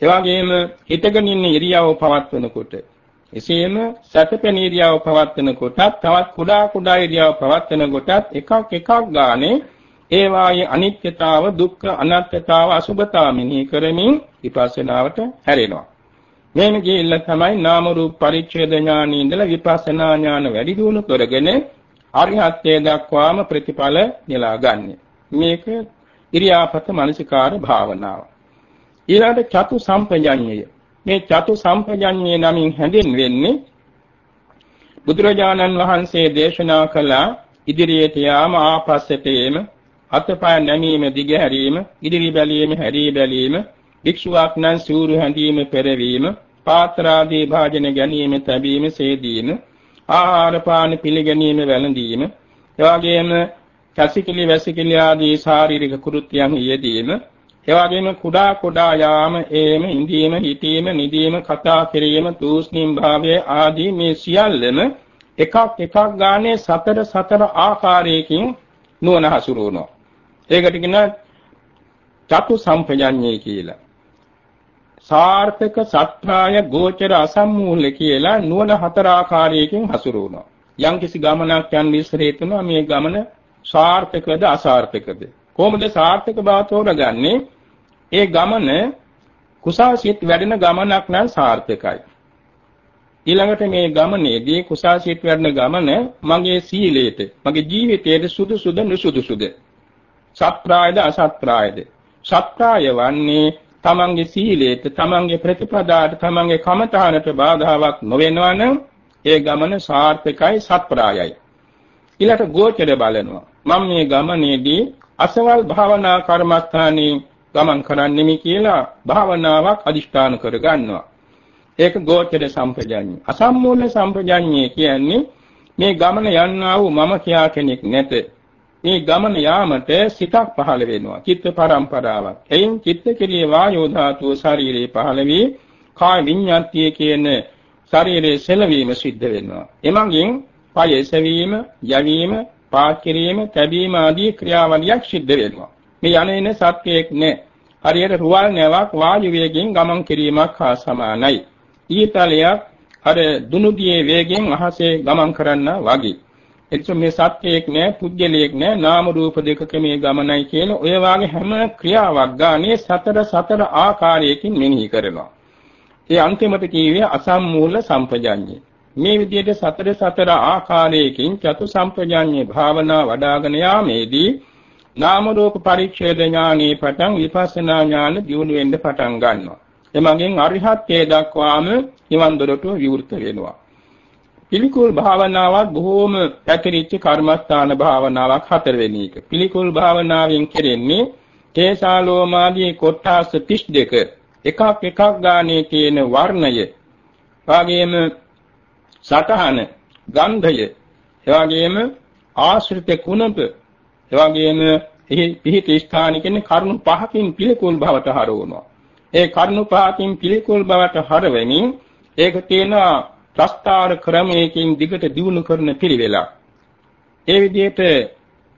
එවාගෙම හිතගෙන ඉන්න ඉරියව්ව පවත්වනකොට එසේම සැතපෙන ඉරියව්ව පවත්වන කොටත් තවත් කුඩා කුඩා ඉරියව්ව පවත්වන කොටත් එකක් එකක් ගානේ ඒ වායේ අනිත්‍යතාව දුක්ඛ අනාත්මතාව අසුභතාව මෙහි කරමින් විපස්සනාවට හැරෙනවා මේන ගිහිල්ල තමයි නාම රූප පරිච්ඡේද ඥානෙ ඉඳලා විපස්සනා ඥාන වැඩි දියුණු කරගෙන අරිහත්ත්වයට දක්වාම ප්‍රතිඵල නෙලා ගන්න. මේක ඉරියාපත මනසිකාර භාවනාව. ඊළඟට චතු සම්පජඤ්ඤය. මේ චතු සම්පජඤ්ඤය නමින් හැඳින්වෙන්නේ බුදුරජාණන් වහන්සේ දේශනා කළ ඉදිරියට යාම ආපස්සට එීම අතපය නැමීම දිගහැරීම ඉදිරි බැලීම හැරී බැලීම භික්ෂුවක් නම් සූරු හැඳීම පෙරවීම පාත්‍රාදී භාජන ගැනීම තැබීම සේදීම ආහාර පාන පිළිගැනීම වැළඳීම එවාගෙම කැසිකිලි වැසිකිලි ආදී ශාරීරික කෘත්‍යයන් යෙදීම එවාගෙම කුඩා කුඩා යාම ඒම ඉඳීම හිටීම නිදීම කතා කිරීම තූස්නිම් භාවය ආදී මේ සියල්ලම එකක් එකක් ගානේ සතර සතර ආකාරයකින් නුවණ හසුරුවනවා. ඒකට කියන චතු සම්පජඤ්ඤය කියලා. සාර්ථක සත්‍යාය ගෝචර අසම්මූල කියලා නුවණ හතර ආකාරයකින් හසුරුවනවා. යම්කිසි ගමනක් යන විස්තරය තුන මේ ගමන සාර්ථකද අසාර්ථකද කොහොමද සාර්ථක බව තෝරගන්නේ? ඒ ගමන කුසාසිත වැඩෙන ගමනක් නම් සාර්ථකයි. ඊළඟට මේ ගමනේදී කුසාසිත වැඩෙන ගමන මගේ සීලයට, මගේ ජීවිතයට සුදුසුද නුසුදුසුද? සත්‍යායද අසත්‍යායද? සත්‍යාය වන්නේ තමන්ගේ සීලයට, තමන්ගේ ප්‍රතිපදාට, තමන්ගේ කමතහනට බාධාවක් නොවෙනවා නම් ඒ ගමන සාර්ථකයි සත්ප්‍රායයි. ඊළට ගෝචර බලනවා. මම මේ ගමනේදී අසවල් භාවනා කර්මස්ථානයේ ගමන් කරන්නෙමි කියලා භාවනාවක් අදිෂ්ඨාන කරගන්නවා. ඒක ගෝචර සම්පජඤ්ඤය. අසම්මූල සම්පජඤ්ඤය කියන්නේ මේ ගමන යන්නා වූ මම කියා කෙනෙක් නැත. මේ ගමන යාමට සිතක් පහළ වෙනවා. චිත්ත පරම්පරාවක්. එයින් චිත්ත කෙලිය වායෝ ධාතුව ශරීරේ පහළ වී කාය විඤ්ඤාතිය කියන ශරීරයේ සෙලවීම සිද්ධ වෙනවා. එමගින් පය එසවීම යවීම පාත් කිරීම තැබීම ආදී ක්‍රියාවලියක් සිද්ධ වෙනවා. මේ යන්නේන සත්‍යයක් නෑ. හරියට රුවල් නැවක් වායු වේගයෙන් ගමන් කිරීමක් හා සමානයි. ඊතලයක් අර දුනුදියේ වේගයෙන් අහසේ ගමන් කරන්නා වගේ. එතකොට මේ සත්‍යයක් නෑ පුද්ගලයෙක් නෑ නාම රූප දෙකක මේ ගමනයි කියන ඔය වාගේ හැම ක්‍රියාවක් ගානේ සතර සතර ආකාරයකින් මෙනෙහි කරනවා. ඒ අන්තිමට කියවේ අසම්මූල සම්පජඤ්ඤය. මේ විදිහට සතර සතර ආකාරයකින් චතු සම්පජඤ්ඤේ භාවනා වඩ아가න යාමේදී නාම රූප පරිච්ඡේද ඥානෙ පටන් විපස්සනා ඥාන දියුණු වෙන්න පටන් ගන්නවා. එමගින් අරිහත්ත්වයට දක්වාම නිවන් දොරටු විවෘත වෙනවා. පිළිකුල් භාවනාවක් බොහෝම පැතිරිච්ච කර්මස්ථාන භාවනාවක් හතරවෙනි එක. පිළිකුල් භාවනාවෙන් කෙරෙන්නේ කේසාලෝමාදී කොට්ටාස 32 එකක් එකක් ගානේ තියෙන වර්ණය, වාගේම සතහන, ගන්ධය, එවාගේම ආශ්‍රිත කුණප, එවාගේම එහි පිහිට ස්ථානික කියන්නේ කරුණු පහකින් පිළිකුල් භවට හරවනවා. ඒ කරුණු පහකින් පිළිකුල් භවට හරවෙමින් ඒක තියෙනවා ප්‍රස්තාර ක්‍රමයකින් දිගට දියුණු කරන පිළිවෙලක්. ඒ විදිහට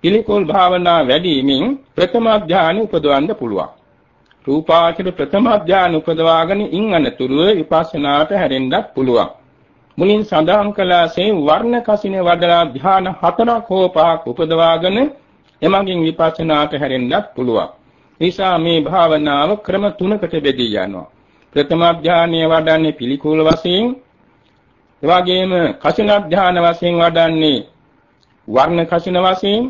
පිළිකොල් භාවනා වැඩිමින් ප්‍රථම ධානය උපදවන්න පුළුවන්. රූපාචර ප්‍රථම ධානය උපදවාගෙන ඉන් අනතුරුව විපස්සනාට හැරෙන්නත් පුළුවන්. මුලින් සඳහන් කළාසේ වර්ණ කසින වඩලා ධාන හතරක් හෝ පහක් උපදවාගෙන එමගින් විපස්සනාට හැරෙන්නත් පුළුවන්. නිසා මේ භාවනාව ක්‍රම තුනකට බෙදී යනවා. ප්‍රථම ධානය වඩන්නේ පිළිකුල වශයෙන්, එවාගෙම කසින ධාන වශයෙන් වඩන්නේ වර්ණ කසින වශයෙන්,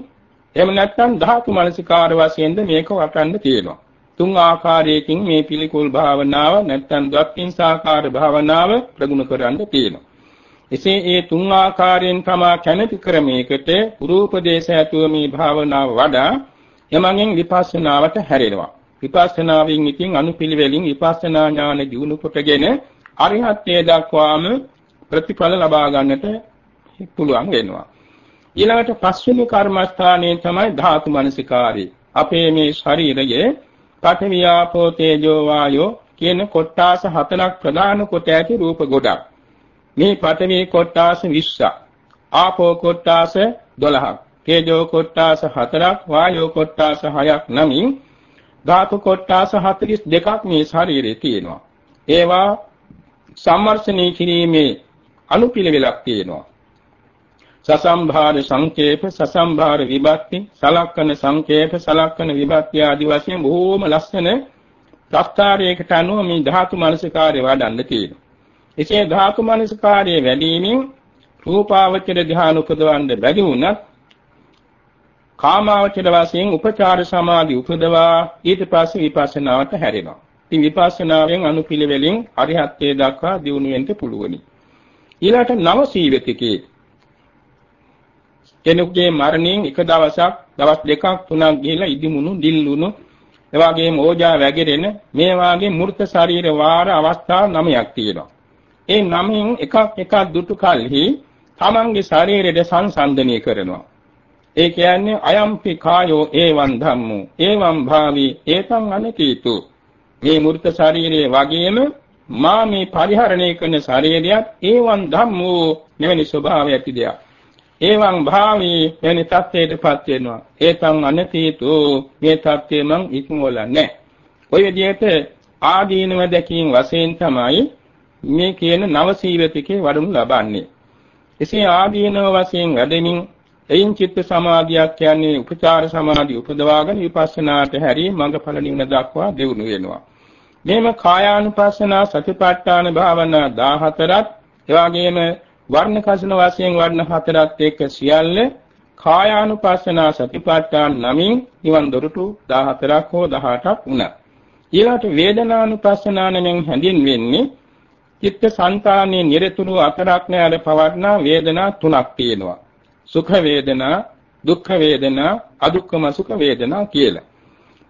එහෙම නැත්නම් ධාතු මනසිකාර වශයෙන්ද මේක වටන්න තියෙනවා. තුන් ආකාරයකින් මේ පිළිකුල් භාවනාව නැත්නම් ද්වක්ඛින්සාකාර භාවනාව ප්‍රගුණ කරන්න තියෙනවා. එසේ ඒ තුන් ආකාරයෙන් තමා කැමැති ක්‍රමයකට උරූපදේශ ඇතුව මේ භාවනාව වඩා යමගෙන් විපස්සනාවට හැරෙනවා. විපස්සනාවෙන් ඉතින් අනුපිළිවෙලින් විපස්සනා ඥාන දිනු කොටගෙන අරිහත්ත්වයට දක්වාම ප්‍රතිඵල ලබා ගන්නට පුළුවන් වෙනවා. ඊළඟට පස්වෙනි කර්මස්ථානයේ තමයි ධාතු මනසිකාරය. අපේ මේ ශරීරයේ පඨවි ආපෝ තේජෝ වායෝ කියන කොට්ටාස හතරක් ප්‍රධාන කොට ඇති රූප ගොඩක්. මේ පඨවි කොට්ටාස 20ක්. ආපෝ කොට්ටාස 12ක්. තේජෝ කොට්ටාස 4ක්, වායෝ කොට්ටාස 6ක් නමින් ධාතු කොට්ටාස 42ක් මේ ශරීරයේ තියෙනවා. ඒවා සම්මර්ෂණී කිරීමේ අනුපිළිවෙලක් තියෙනවා. සසම්භාර සංකේප සසම්භාර විභක්ති සලක්කන සංකේප සලක්කන විභක්ති ආදී වශයෙන් බොහෝම ලස්සන ප්‍රස්තාරයකට අනුව මේ ධාතු මනසිකාර්ය වඩන්න තියෙනවා. එසේ ධාතු මනසිකාර්ය වැඩිමින් රූපාවචර ධ්‍යාන උපදවන්න බැරි වුණත් කාමාවචර වශයෙන් උපචාර සමාධි උපදවා ඊට පස්සේ විපස්සනාවට හැරෙනවා. ඉතින් විපස්සනාවෙන් අනුපිළිවෙලින් අරිහත්ත්වයට දක්වා දියුණු වෙන්න පුළුවනි. ඊළාට නව සීවිතිකේ කෙනෙකුගේ මරණයෙන් එක දවසක් දවස් දෙකක් තුනක් ගිහිලා ඉදිමුණු දිල්ලුණු එවාගේම ඕජා වැగిරෙන මේ වාගේ මූර්ත ශරීර වාර අවස්ථා නමයක් තියෙනවා. ඒ නමෙන් එකක් එකක් දුටු කලෙහි තමන්ගේ ශරීරයට සංසන්දනය කරනවා. ඒ කියන්නේ අයම්පි කායෝ ඒවං ධම්මෝ ඒවං භාවි ඒතං අනකීතු මේ මූර්ත ශරීරයේ වගේම මා මේ පරිහරණය කරන ශරීරයත් ඒවං ධම්මෝ මෙවැනි ස්වභාවය ඇති දෙයක්. එවං භාවී මෙනි තත්ත්වයටපත් වෙනවා. ඒතං අනතීතු මේ තත්ත්වය මං ඉක්මවලා නැහැ. ඔය විදිහට ආදීනව දැකීම වශයෙන් තමයි මේ කියන නව සීවතිකේ වඩනු ලබන්නේ. එසේ ආදීනව වශයෙන් වැඩෙමින් එයින් චිත්ත සමාධියක් කියන්නේ උපචාර සමාධිය උපදවාගෙන විපස්සනාට හැරී මඟඵල නිවන දක්වා දියුණු වෙනවා. මේම කායානුපස්සනා සතිපට්ඨාන භාවනා 14ත් එවාගෙම වර්ණ කසන වශයෙන් වර්ණ හතරත් එක්ක සියල්ල කායානුපස්සනා සතිපට්ඨාන නමින් නිවන් දොරටු 14ක් හෝ 18ක් වුණා. ඊළාට වේදනානුපස්සනා නමින් හැඳින්වෙන්නේ චිත්ත සංතානයේ නිරතුරු අතරක් නැර පවර්ණා වේදනා තුනක් තියෙනවා. සුඛ වේදනා, දුක්ඛ වේදනා, අදුක්ඛම සුඛ වේදනා කියලා.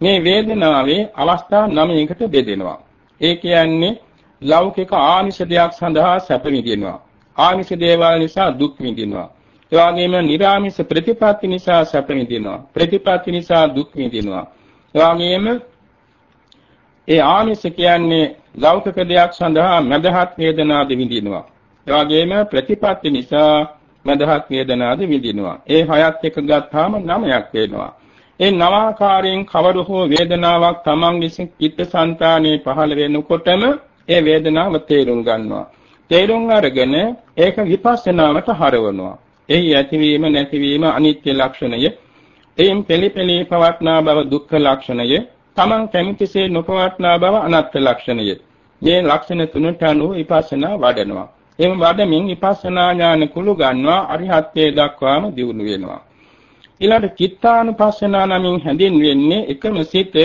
මේ වේදනාවේ අවස්ථා 9කට බෙදෙනවා. ඒ කියන්නේ ලෞකික ආනිෂ දෙයක් සඳහා සැප විඳිනවා. ආමිෂ දේවල් නිසා දුක් විඳිනවා. ඒ වගේම නිර්ආමිෂ ප්‍රතිපatti නිසා සැප විඳිනවා. ප්‍රතිපatti නිසා දුක් විඳිනවා. ඒ වගේම ඒ ආමිෂ කියන්නේ ලෞකික දෙයක් සඳහා මදහත් වේදනාද විඳිනවා. ඒ වගේම ප්‍රතිපatti නිසා මදහත් වේදනාද විඳිනවා. ඒ හයත් එක ගත්තාම නවයක් වෙනවා. ඒ නවාකාරයෙන් කවර හෝ වේදනාවක් Taman විසින් චිත්තසංතානයේ පහළ වෙනකොටම ඒ වේදනාව තේරුම් ගන්නවා. තේරුම් අරගෙන ඒක විපස්සනාවට හරවනවා. එහි ඇතිවීම නැතිවීම අනිත්‍ය ලක්ෂණය, එයින් පෙළපෙළී පවත්නා බව දුක්ඛ ලක්ෂණය, තමන් කැමතිසේ නොපවත්නා බව අනාත්ම ලක්ෂණය. මේ ලක්ෂණ තුනට අනුව විපස්සනා වඩනවා. එම් වඩමින් විපස්සනා ඥාන කුළු ගන්නවා අරිහත්ත්වයට දක්වාම දියුණු වෙනවා. ඊළඟ චිත්තානුපස්සනා නමින් හැඳින්වෙන්නේ එකම සිත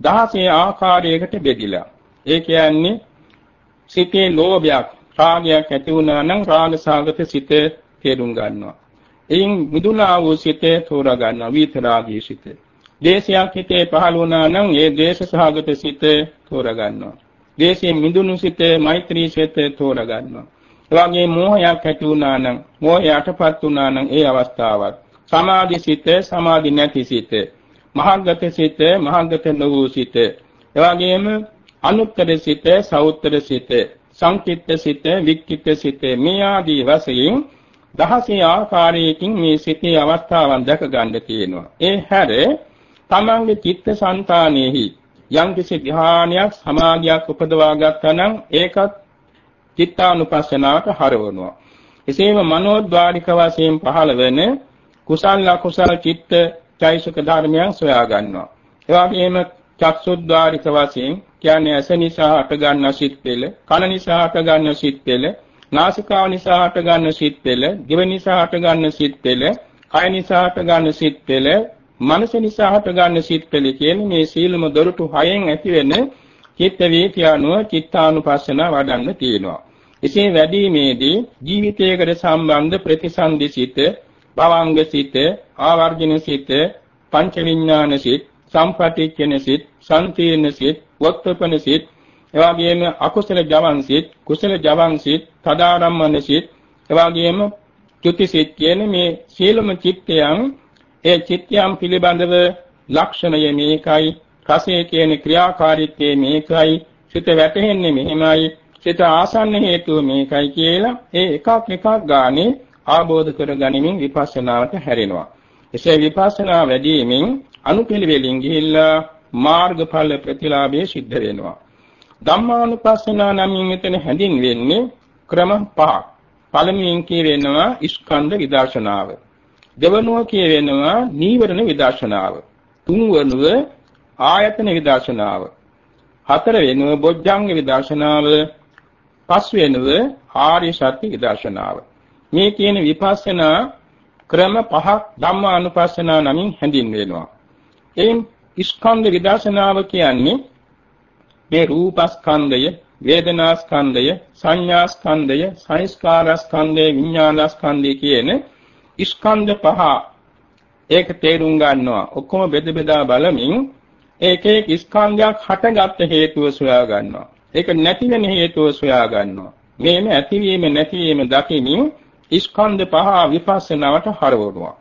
16 ආකාරයකට බෙදිලා. ඒ කියන්නේ සිතේ ලෝභයක් රාගයක් ඇති වුණා නම් රාග සාගත සිත තේරුම් ගන්නවා. එයින් මිදුණා වූ සිත තෝරා ගන්නවා විතරාගී සිත. දේශයක් හිතේ පහළ වුණා නම් ඒ දේශ සහගත සිත තෝරා ගන්නවා. දේශයෙන් මිදුණු සිත මෛත්‍රී සිත තෝරා ගන්නවා. එවාගේ මෝහයක් ඇති වුණා නම් මෝහයටපත් වුණා නම් ඒ අවස්ථාවත් සමාධි සිත සමාධි නැති සිත මහග්ගත සිත මහග්ගත නොවූ සිත එවාගෙම අනුත්තර සිත සෞත්තර සිත සංකිට්ඨ සිත, වික්කිට්ඨ සිත මේ ආදී වශයෙන් දහසේ ආකාරයකින් මේ සිතේ අවස්ථාවන් දැක ගන්න තියෙනවා. ඒ හැර තමන්ගේ චිත්ත සංතානෙහි යම්කිසි ධ්‍යානයක් සමාධියක් උපදවා ගන්නනම් ඒකත් චිත්තානුපස්සනාවට හරවනවා. එසේම මනෝද්වාරික වශයෙන් පහළ වෙන කුසල අකුසල චිත්ත චෛසික ධර්මයන් සොයා ගන්නවා. එවාගෙම චක්සුද්්වාරික වශයෙන් කියන්නේ ඇස නිසා හටගන්නා සිත් පෙළ, කන නිසා හටගන්නා සිත් පෙළ, නාසිකාව නිසා හටගන්නා සිත් පෙළ, දිව නිසා හටගන්නා සිත් පෙළ, කය නිසා හටගන්නා සිත් පෙළ, මනස නිසා හටගන්නා සිත් පෙළ කියන්නේ මේ සීලම දොරටු හයෙන් ඇතිවෙන චිත්ත වේතියානුව චිත්තානුපස්සන වඩන්න තියෙනවා. එසේ වැඩිමේදී ජීවිතයකට සම්බන්ධ ප්‍රතිසන්දිසිත, භවංග සිත, ආවර්ජන සිත, පංච විඥාන සිත, සම්පටිච්ඡන සිත, සම්තීර්ණ සිත, වක්තපන සිත, එවාගෙම අකුසල ජවන් සිත, කුසල ජවන් සිත, තදාරම්මන සිත, එවාගෙම චුති සිත කියන මේ සීලම චිත්තයන් ඒ චිත්තයන් පිළිබඳව ලක්ෂණය මේකයි රසයේ කියන ක්‍රියාකාරීත්වයේ මේකයි සිත වැටෙන්නේ මෙහෙමයි සිත ආසන්න හේතුව මේකයි කියලා ඒ එකක් එකක් ගානේ ආબોධ කරගනිමින් විපස්සනාවට හැරෙනවා. එසේ විපස්සනා වැඩිමින් අනුපිළිවෙලින් ගිහිල්ලා මාර්ගඵල ප්‍රතිලාභයේ සිද්ධ වෙනවා. ධම්මානුපස්සනා නමින් මෙතන හැඳින්වෙන්නේ ක්‍රම පහක්. පළමුවෙන් කියවෙනවා ස්කන්ධ විදර්ශනාව. දෙවනුව කියවෙනවා නීවරණ විදර්ශනාව. තුන්වනුව ආයතන විදර්ශනාව. හතර වෙනුව බොජ්ජංග විදර්ශනාව. පස් වෙනුව ආර්ය සත්‍ය විදර්ශනාව. මේ කියන විපස්සනා ක්‍රම පහක් ධම්මානුපස්සනා නමින් හැඳින්වෙනවා. එයින් ස්කන්ධ විදර්ශනාව කියන්නේ මේ රූපස්කන්ධය, වේදනාස්කන්ධය, සංඥාස්කන්ධය, සංස්කාරස්කන්ධය, විඥානස්කන්ධය කියන ස්කන්ධ පහ ඒක තේරුම් ගන්නවා. ඔක්කොම බෙද බෙදා බලමින් ඒක එක් ස්කන්ධයක් හටගත් හේතුව සොයා ගන්නවා. ඒක නැති වෙන හේතුව සොයා ගන්නවා. මේම ඇතිවීම නැතිවීම දකිමින් ස්කන්ධ පහ විපස්සනාවට හරවනවා.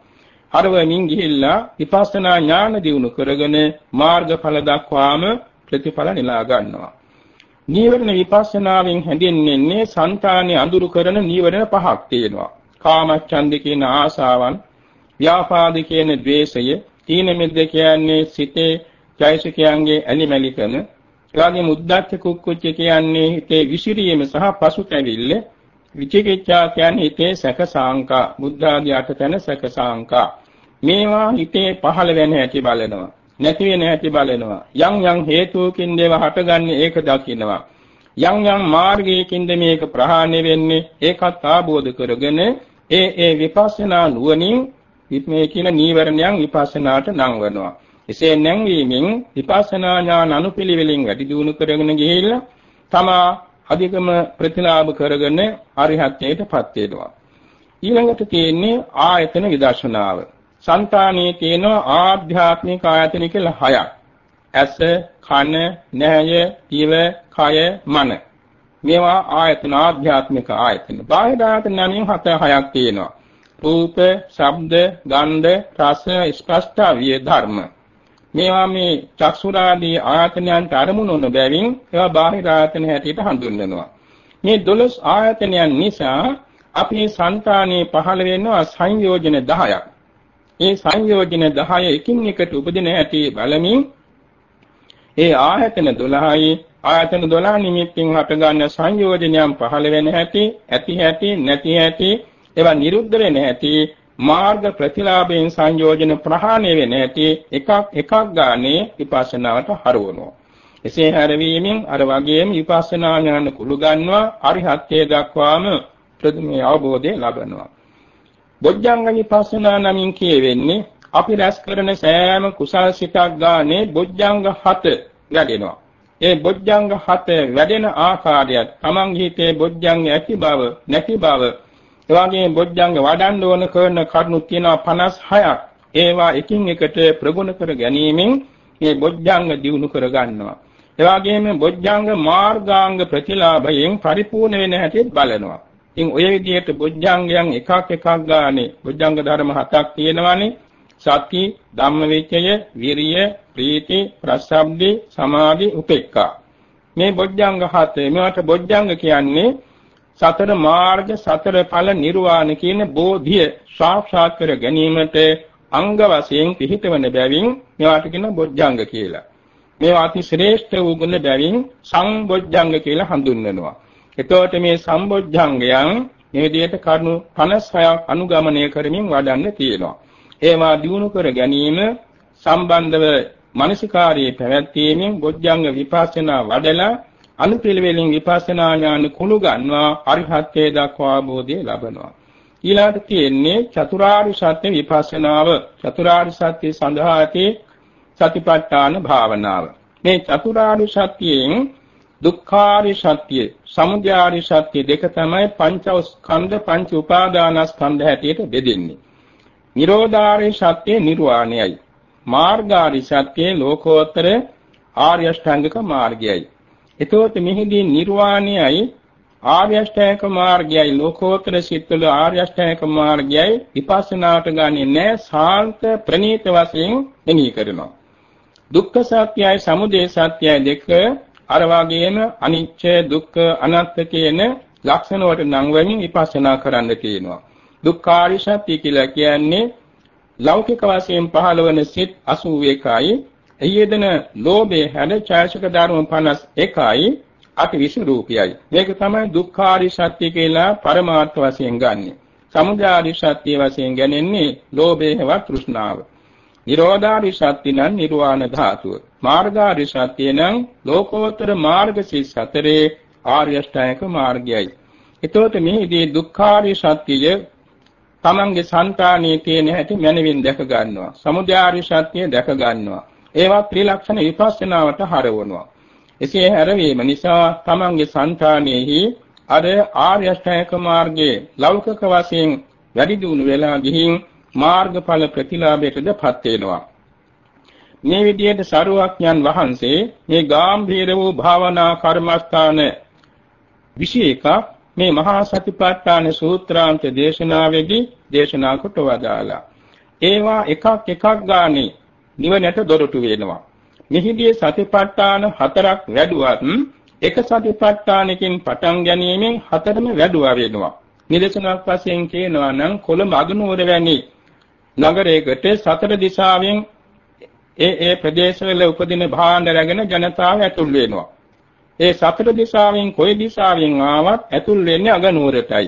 හරවමින් ගිහිල්ලා විපස්සනා ඥාන දිනු කරගෙන මාර්ගඵල දක්වාම ප්‍රතිඵල නෙලා ගන්නවා. නීවරණ විපස්සනාවෙන් හැඳින්වෙන්නේ సంతානේ අඳුරු කරන නීවරණ පහක් තියෙනවා. කාමච්ඡන්ද කියන ආසාවන්, ව්‍යාපාද කියන ද්වේෂය, තීන මිද්ද කියන්නේ සිතේ චෛසිකයන්ගේ ඇලිමැලිකම, එවාගේ මුද්දච්ච කුක්කුච්ච කියන්නේ හිතේ විසිරීම සහ පසුතැවිල්ල, විචිකිච්ඡා කියන්නේ හිතේ සැකසාංකා, බුද්ධ ආදී අටතන සැකසාංකා. මේවා හිතේ පහළ වෙන හැටි බලනවා. නැති වෙන හැටි බලනවා. යම් යම් හේතුකින් දේව හටගන්නේ ඒක දකිනවා. යම් යම් මාර්ගයකින්ද මේක ප්‍රහාණය වෙන්නේ ඒකත් ආબોධ කරගෙන ඒ ඒ විපස්සනා නුවණින් මේ කියන නීවරණයන් විපස්සනාට නංවනවා. එසේ නැංවීමෙන් විපස්සනා ඥාන අනුපිළිවෙලින් වැඩි දියුණු කරගෙන ගිහිල්ලා තමා අධිකම ප්‍රතිලාභ කරගෙන අරිහත්ත්වයටපත් වෙනවා. ඊළඟට තියෙන්නේ ආයතන විදර්ශනාව. సంతානයේ තියෙන ආධ්‍යාත්මික ආයතන කියලා හයක්. ඇස, කන, නැය, දිව, කය, මන. මේවා ආයතන ආධ්‍යාත්මික ආයතන. බාහිර ආයතන නම් හත හයක් තියෙනවා. රූප, ශබ්ද, ගන්ධ, රස, ස්පර්ශ, විය ධර්ම. මේවා මේ චක්සුරාදී ආයතනයන්ට අරමුණු වන බැවින් ඒවා බාහිර ආයතන හැටියට හඳුන්වනවා. මේ 12 ආයතනයන් නිසා අපේ సంతානයේ පහළ වෙනවා සංයෝජන 10ක්. මේ සංයෝජන 10 එකින් එකට උපදින හැටි බලමින් ඒ ආයතන 12යි ආයතන 12 නිමිත්තින් හටගන්න සංයෝජනයන් පහළ වෙන හැටි ඇති හැටි නැති හැටි ඒවා නිරුද්ධ වෙන හැටි මාර්ග ප්‍රතිලාභයෙන් සංයෝජන ප්‍රහාණය වෙන හැටි එකක් එකක් ගානේ විපස්සනාවට හරවනවා එසේ හැරවීමෙන් අර වගේම විපස්සනා ඥාන කුළු ගන්නවා අරිහත්ත්වයට දක්වාම ප්‍රතිමේ අවබෝධය ලබනවා බොජ්ජංග විපස්සනා නමින් කියවෙන්නේ අපි රැස් කරන සෑම කුසල් සිතක් ගානේ බොජ්ජංග 7 වැඩෙනවා. ඒ බොජ්ජංග 7 වැඩෙන ආකාරයත් තමන්ගේ හිතේ බොජ්ජංග ඇති බව නැති බව එවාගේ බොජ්ජංග වඩන්න ඕන කරන කරුණු තියෙනවා 56ක්. ඒවා එකින් එකට ප්‍රගුණ කර ගැනීමෙන් මේ බොජ්ජංග දියුණු කර ගන්නවා. එවාගේම බොජ්ජංග මාර්ගාංග ප්‍රතිලාභයෙන් පරිපූර්ණ වෙන හැටි බලනවා. ඉතින් ඔය විදිහට බොජ්ජංගයන් එකක් එකක් ගානේ බොජ්ජංග ධර්ම හතක් තියෙනවානේ. සති, ධම්මවිචය, විරිය, ප්‍රීති, ප්‍රසබ්දි, සමාධි, උපේක්ඛා. මේ බොජ්ජංග හතේ මේවට බොජ්ජංග කියන්නේ සතර මාර්ග සතර ඵල නිර්වාණ කියන බෝධිය සාක්ෂාත් කර ගැනීමට අංග වශයෙන් පිහිටවන බැවින් මේවට කියන බොජ්ජංග කියලා. මේවා අති ශ්‍රේෂ්ඨ වූ ගුණ බැවින් සංබොජ්ජංග කියලා හඳුන්වනවා. එතකොට මේ සම්බොජ්ජංගයන් මේ විදිහට කරුණු 56ක් අනුගමනය කරමින් වඩන්න තියෙනවා. ඒවා දිනු කර ගැනීම සම්බන්ධව මානසිකාරයේ පැවැත්වීමෙන් බොජ්ජංග විපස්සනා වඩලා අනුපිළිවෙලින් විපස්සනා ඥාන කුළු ගන්නවා අරිහත්ත්වයට දක්වා අවබෝධය ලබනවා. ඊළඟට තියෙන්නේ චතුරාර්ය සත්‍ය විපස්සනාව. චතුරාර්ය සත්‍ය සඳහා ඇති සතිපට්ඨාන භාවනාව. මේ චතුරාර්ය සත්‍යයෙන් දුක්ඛාරි සත්‍ය, සමුදයාරි සත්‍ය දෙක තමයි පංචස්කන්ධ පංච උපාදානස්කන්ධ හැටියට බෙදෙන්නේ. නිරෝධාරි සත්‍ය නිර්වාණයයි. මාර්ගාරි සත්‍ය ලෝකෝත්තර ආර්ය අෂ්ටාංගික මාර්ගයයි. එතකොට මෙහිදී නිර්වාණයයි ආර්ය අෂ්ටාංගික මාර්ගයයි ලෝකෝත්තර සිත්වල ආර්ය අෂ්ටාංගික මාර්ගයයි විපස්සනාට ගන්නේ නැහැ සාන්ත ප්‍රණීත වශයෙන් මෙනෙහි කරනවා. දුක්ඛ සත්‍යයයි සමුදය සත්‍යයයි දෙක අර වගේම අනිච්ච දුක්ඛ අනාත්ම කියන ලක්ෂණ වලට නම් වෙමින් විපස්සනා කරන්න තියෙනවා. දුක්ඛාරිය සත්‍ය කියලා කියන්නේ ලෞකික වශයෙන් පහළවන සිත් 81යි එයදෙන ලෝභයේ හැඩ ඡායසක ධර්ම 51යි අති විසරූපයයි මේක තමයි දුක්ඛාරිය සත්‍ය කියලා පරමාර්ථ වශයෙන් ගන්නෙ. සමුදයාරිය සත්‍ය වශයෙන් ගන්නේ ලෝභයේවත් තෘෂ්ණාව. නිරෝධාරිය සත්‍ය නම් නිර්වාණ ධාතුව. මාර්ගාරිය සත්‍ය නම් ලෝකෝත්තර මාර්ග සිත් හතරේ ආර්ය අෂ්ටාංගික මාර්ගයයි. එතකොට මෙහිදී දුක්ඛාරිය සත්‍යය තමන්ගේ సంతානයේ තියෙන හැටි මනවින් දැක ගන්නවා. සමුදයාරි සත්‍ය දැක ගන්නවා. ඒවා ත්‍රිලක්ෂණ විපස්සනාවට හරවනවා. එසේ හැරවීම නිසා තමන්ගේ సంతානෙහි අර ආර්ය අෂ්ටාංගික මාර්ගයේ ලෞකික වශයෙන් වැඩි දියුණු වෙලා ගිහින් මාර්ගඵල ප්‍රතිලාභයටදපත් වෙනවා. මේ විදිහට සරුවක්ඥන් වහන්සේ මේ ගාම්භීර වූ භාවනා කර්මස්ථාන 21ක් මේ මහා සතිපට්ඨාන සූත්‍රාන්ත දේශනාවේදී දේශනා කොට වදාලා. ඒවා එකක් එකක් ගානේ නිවනට දොරටු වෙනවා. මෙහිදී සතිපට්ඨාන හතරක් වැඩුවත් එක සතිපට්ඨානකින් පටන් ගැනීමෙන් හතරම වැඩුවා වෙනවා. නිදර්ශනයක් වශයෙන් කියනවා නම් කොළඹ අගනුවර වැනි නගරයකට සතර දිශාවෙන් ඒ ඒ ප්‍රදේශවල උපදින භාණ්ඩ රැගෙන ජනතාව ඇතුල් වෙනවා. ඒ සතර දිශාවෙන් කොයි දිශාවෙන් ආවත් ඇතුල් වෙන්නේ අගනුවරටයි.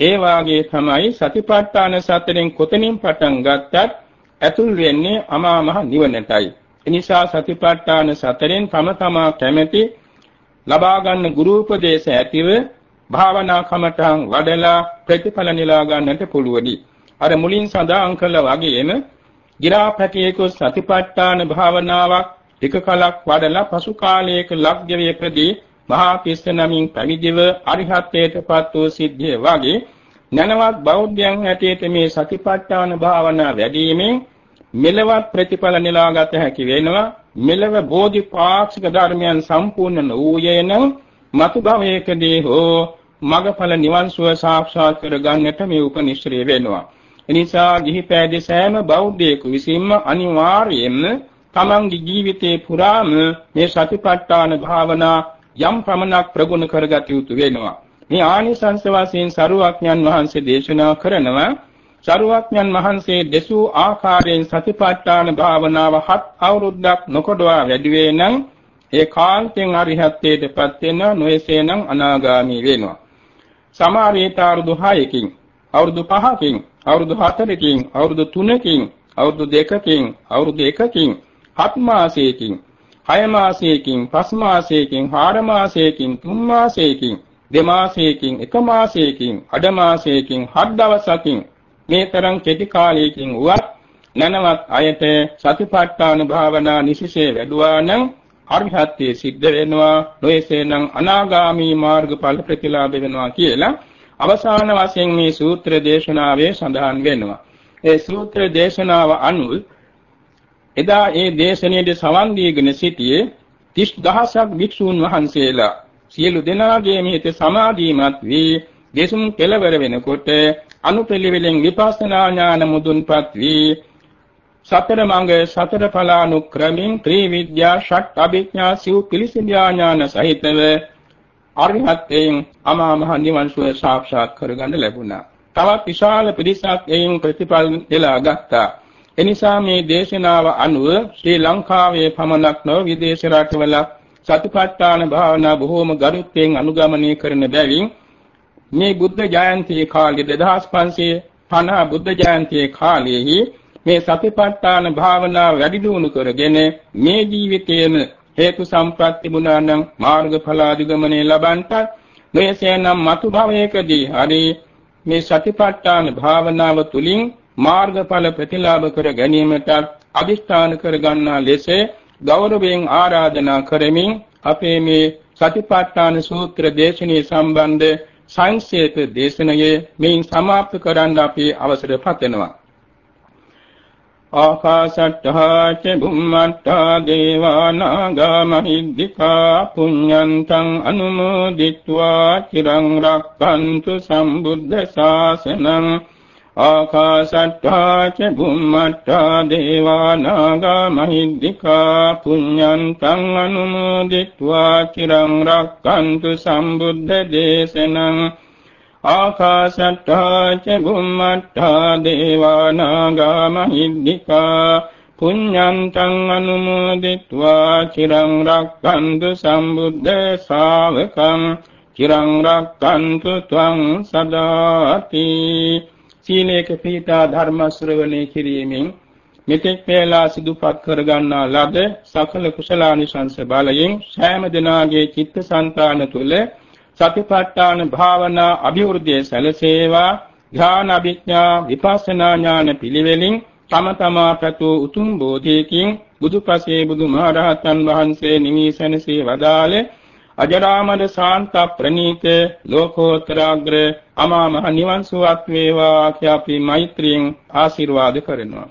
ඒ වාගේ තමයි සතිපට්ඨාන සතරෙන් කොතනින් පටන් ගත්තත් ඇතුල් වෙන්නේ අමා මහ නිවනටයි. එනිසා සතිපට්ඨාන සතරෙන් තම තමා කැමැති ලබා ගන්න ගුරු උපදේශ ඇතිව භාවනා කමඨං වඩලා ප්‍රතිඵල නෙලා ගන්නට පුළුවනි. අර මුලින් සඳහන් කළ වගේම ගිරාපැටියෙකු සතිපට්ඨාන භාවනාවක් ටික කලක් වඩලා පසු කාලයක ලග්ජවේපදී මහා පිස්ස නමින් පැවිදිව අරිහත්ත්වයටපත් වූ සිද්ධිය වගේ නැනවත් බෞද්ධයන් හැටියට මේ සතිපට්ඨාන භාවනා වැඩිමෙන් මෙලවත් ප්‍රතිඵල නෙලාගත හැකි වෙනවා මෙලව බෝධිපාක්ෂික ධර්මයන් සම්පූර්ණ වූයේන මතු භවයකදී හෝ මගඵල නිවන් සුව සාක්ෂාත් කර ගන්නට මේ උපනිශ්‍රේ වෙනවා එනිසා ගිහි පෑදී සෑම බෞද්ධයෙකු විසින්ම අනිවාර්යයෙන්ම තමන්ගේ ජීවිතේ පුරාම මේ සතිපට්ඨාන භාවනා යම් ප්‍රමණක් ප්‍රගුණ කරගත යුතු වෙනවා. මේ ආනිසංස වශයෙන් සරුවක්ඥන් වහන්සේ දේශනා කරනවා සරුවක්ඥන් වහන්සේ දෙසූ ආකාරයෙන් සතිපට්ඨාන භාවනාව හත් අවුරුද්දක් නොකොඩවා වැඩි වේ නම් ඒ කාන්තෙන් අරිහත්ත්වයටපත් වෙන නොයසේනම් අනාගාමී වෙනවා. සමහරවිට අවුරුදු 6කින් අවුරුදු 5කින් අවුරුදු 4කින් අවුරුදු 3කින් අවුරුදු 2කින් අවුරුදු 1කින් හත් මාසයකින් හය මාසයකින් පස් මාසයකින් හාර මාසයකින් තුන් මාසයකින් දෙමාසයකින් එක මාසයකින් අඩ මාසයකින් හත් දවසකින් මේ තරම් කෙටි කාලයකින් වුවත් නැනවත් අයට සතිපට්ඨාන භාවනා නිසිසේ වැඩුවා නම් අරිහත්ත්වයේ සිද්ධ වෙනවා. නොයසේනම් අනාගාමී මාර්ගඵල ප්‍රතිලාභ වෙනවා කියලා අවසාන වශයෙන් මේ සූත්‍ර දේශනාවේ සඳහන් වෙනවා. ඒ සූත්‍ර දේශනාව අනුව එදා ඒ දේශනාවේ සවන් දීගෙන සිටියේ 30000ක් භික්ෂූන් වහන්සේලා. සියලු දෙනාගේ මෙහිත සමාධිමත් වී දේශුම් කෙලවර වෙනකොට අනුපිළිවෙලෙන් විපස්සනා ඥාන මුදුන්පත් වී සතර මඟ සතර ඵලානුක්‍රමින් ත්‍රිවිද්‍යා ෂට් අභිඥා සිව් පිළිසිඳා ඥාන සහිතව අරිහත්යෙන් අමා මහ නිවන් සුව සාක්ෂාත් කරගන්න ලැබුණා. තවත් විශාල පිරිසක් එයින් ප්‍රතිඵල දෙලා ගත්තා. එනිසා මේ දේශනාව අනුව ශ්‍රී ලංකාවේ පමණක් නොව විදේශ රටවල සතිපට්ඨාන භාවනා බොහෝම ගරුත්වයෙන් අනුගමනය කරන බැවින් මේ බුද්ධ ජයන්ති කාලේ 2550 බුද්ධ ජයන්ති කාලයේහි මේ සතිපට්ඨාන භාවනාව වැඩි දියුණු කරගෙන මේ ජීවිතයේම හේතු සම්ප්‍රාප්ති තිබුණා නම් මාර්ගඵල අධිගමනය ලබන්ට මෙසේනම් මතු භවයකදී හරි මේ සතිපට්ඨාන භාවනාව තුලින් මාර්ගඵල ප්‍රතිලාභ කර ගැනීමට අදිෂ්ඨාන කර ගන්නා ලෙස ගෞරවයෙන් ආරාධනා කරමින් අපේ මේ සතිපට්ඨාන සූත්‍ර දේශනාවේ සම්බන්ධ සංක්ෂේප දේශනයේ මෙයින් સમાප්ත කරන්න අපි අවසර පතනවා. ආකාශට්ඨා ච බුම්මට්ඨා දේවානාගා මහිද්దికා පුඤ්ඤන්තං අනුමෝදිත්වා චිරං රක්ඛන්තු සම්බුද්ධ ශාසනං ආකාසට්ඨා ච බුම්මට්ඨා දේවා නාග මහිද්దికා පුඤ්ඤන්තං අනුමෝදිත්වා චිරං රක්칸තු සම්බුද්ධ දේශනං ආකාසට්ඨා ච බුම්මට්ඨා දේවා නාග මහිද්దికා පුඤ්ඤන්තං අනුමෝදිත්වා චිරං රක්칸තු සම්බුද්ධ ශාවකං චිරං රක්칸තු ත්වං සදාති සීලේක පීඨා ධර්ම ශ්‍රවණේ කිරීමෙන් මෙතෙක් වේලා සිදුපත් කරගන්නා ලද සකල කුසලානිසංස බලයෙන් සෑම දිනාගේ චිත්තසංතාන තුළ සතිපට්ඨාන භාවනා අභිවෘද්ධිය සැලසේවා. ධ්‍යාන අභිඥා විපස්සනා ඥාන පිළිවෙලින් තම තමා ප්‍රතු උතුම් බෝධියකින් බුදුපසේ බුදුමහරහතන් වහන්සේ නිවිසනසේ වදාළේ අජරාමර ශාන්ත ප්‍රණීත ලෝකෝත්තරාග්‍ර අමා මහ නිවන් සුවක් වේවා කියා අපි මෛත්‍රියෙන් ආශිර්වාද කරනවා.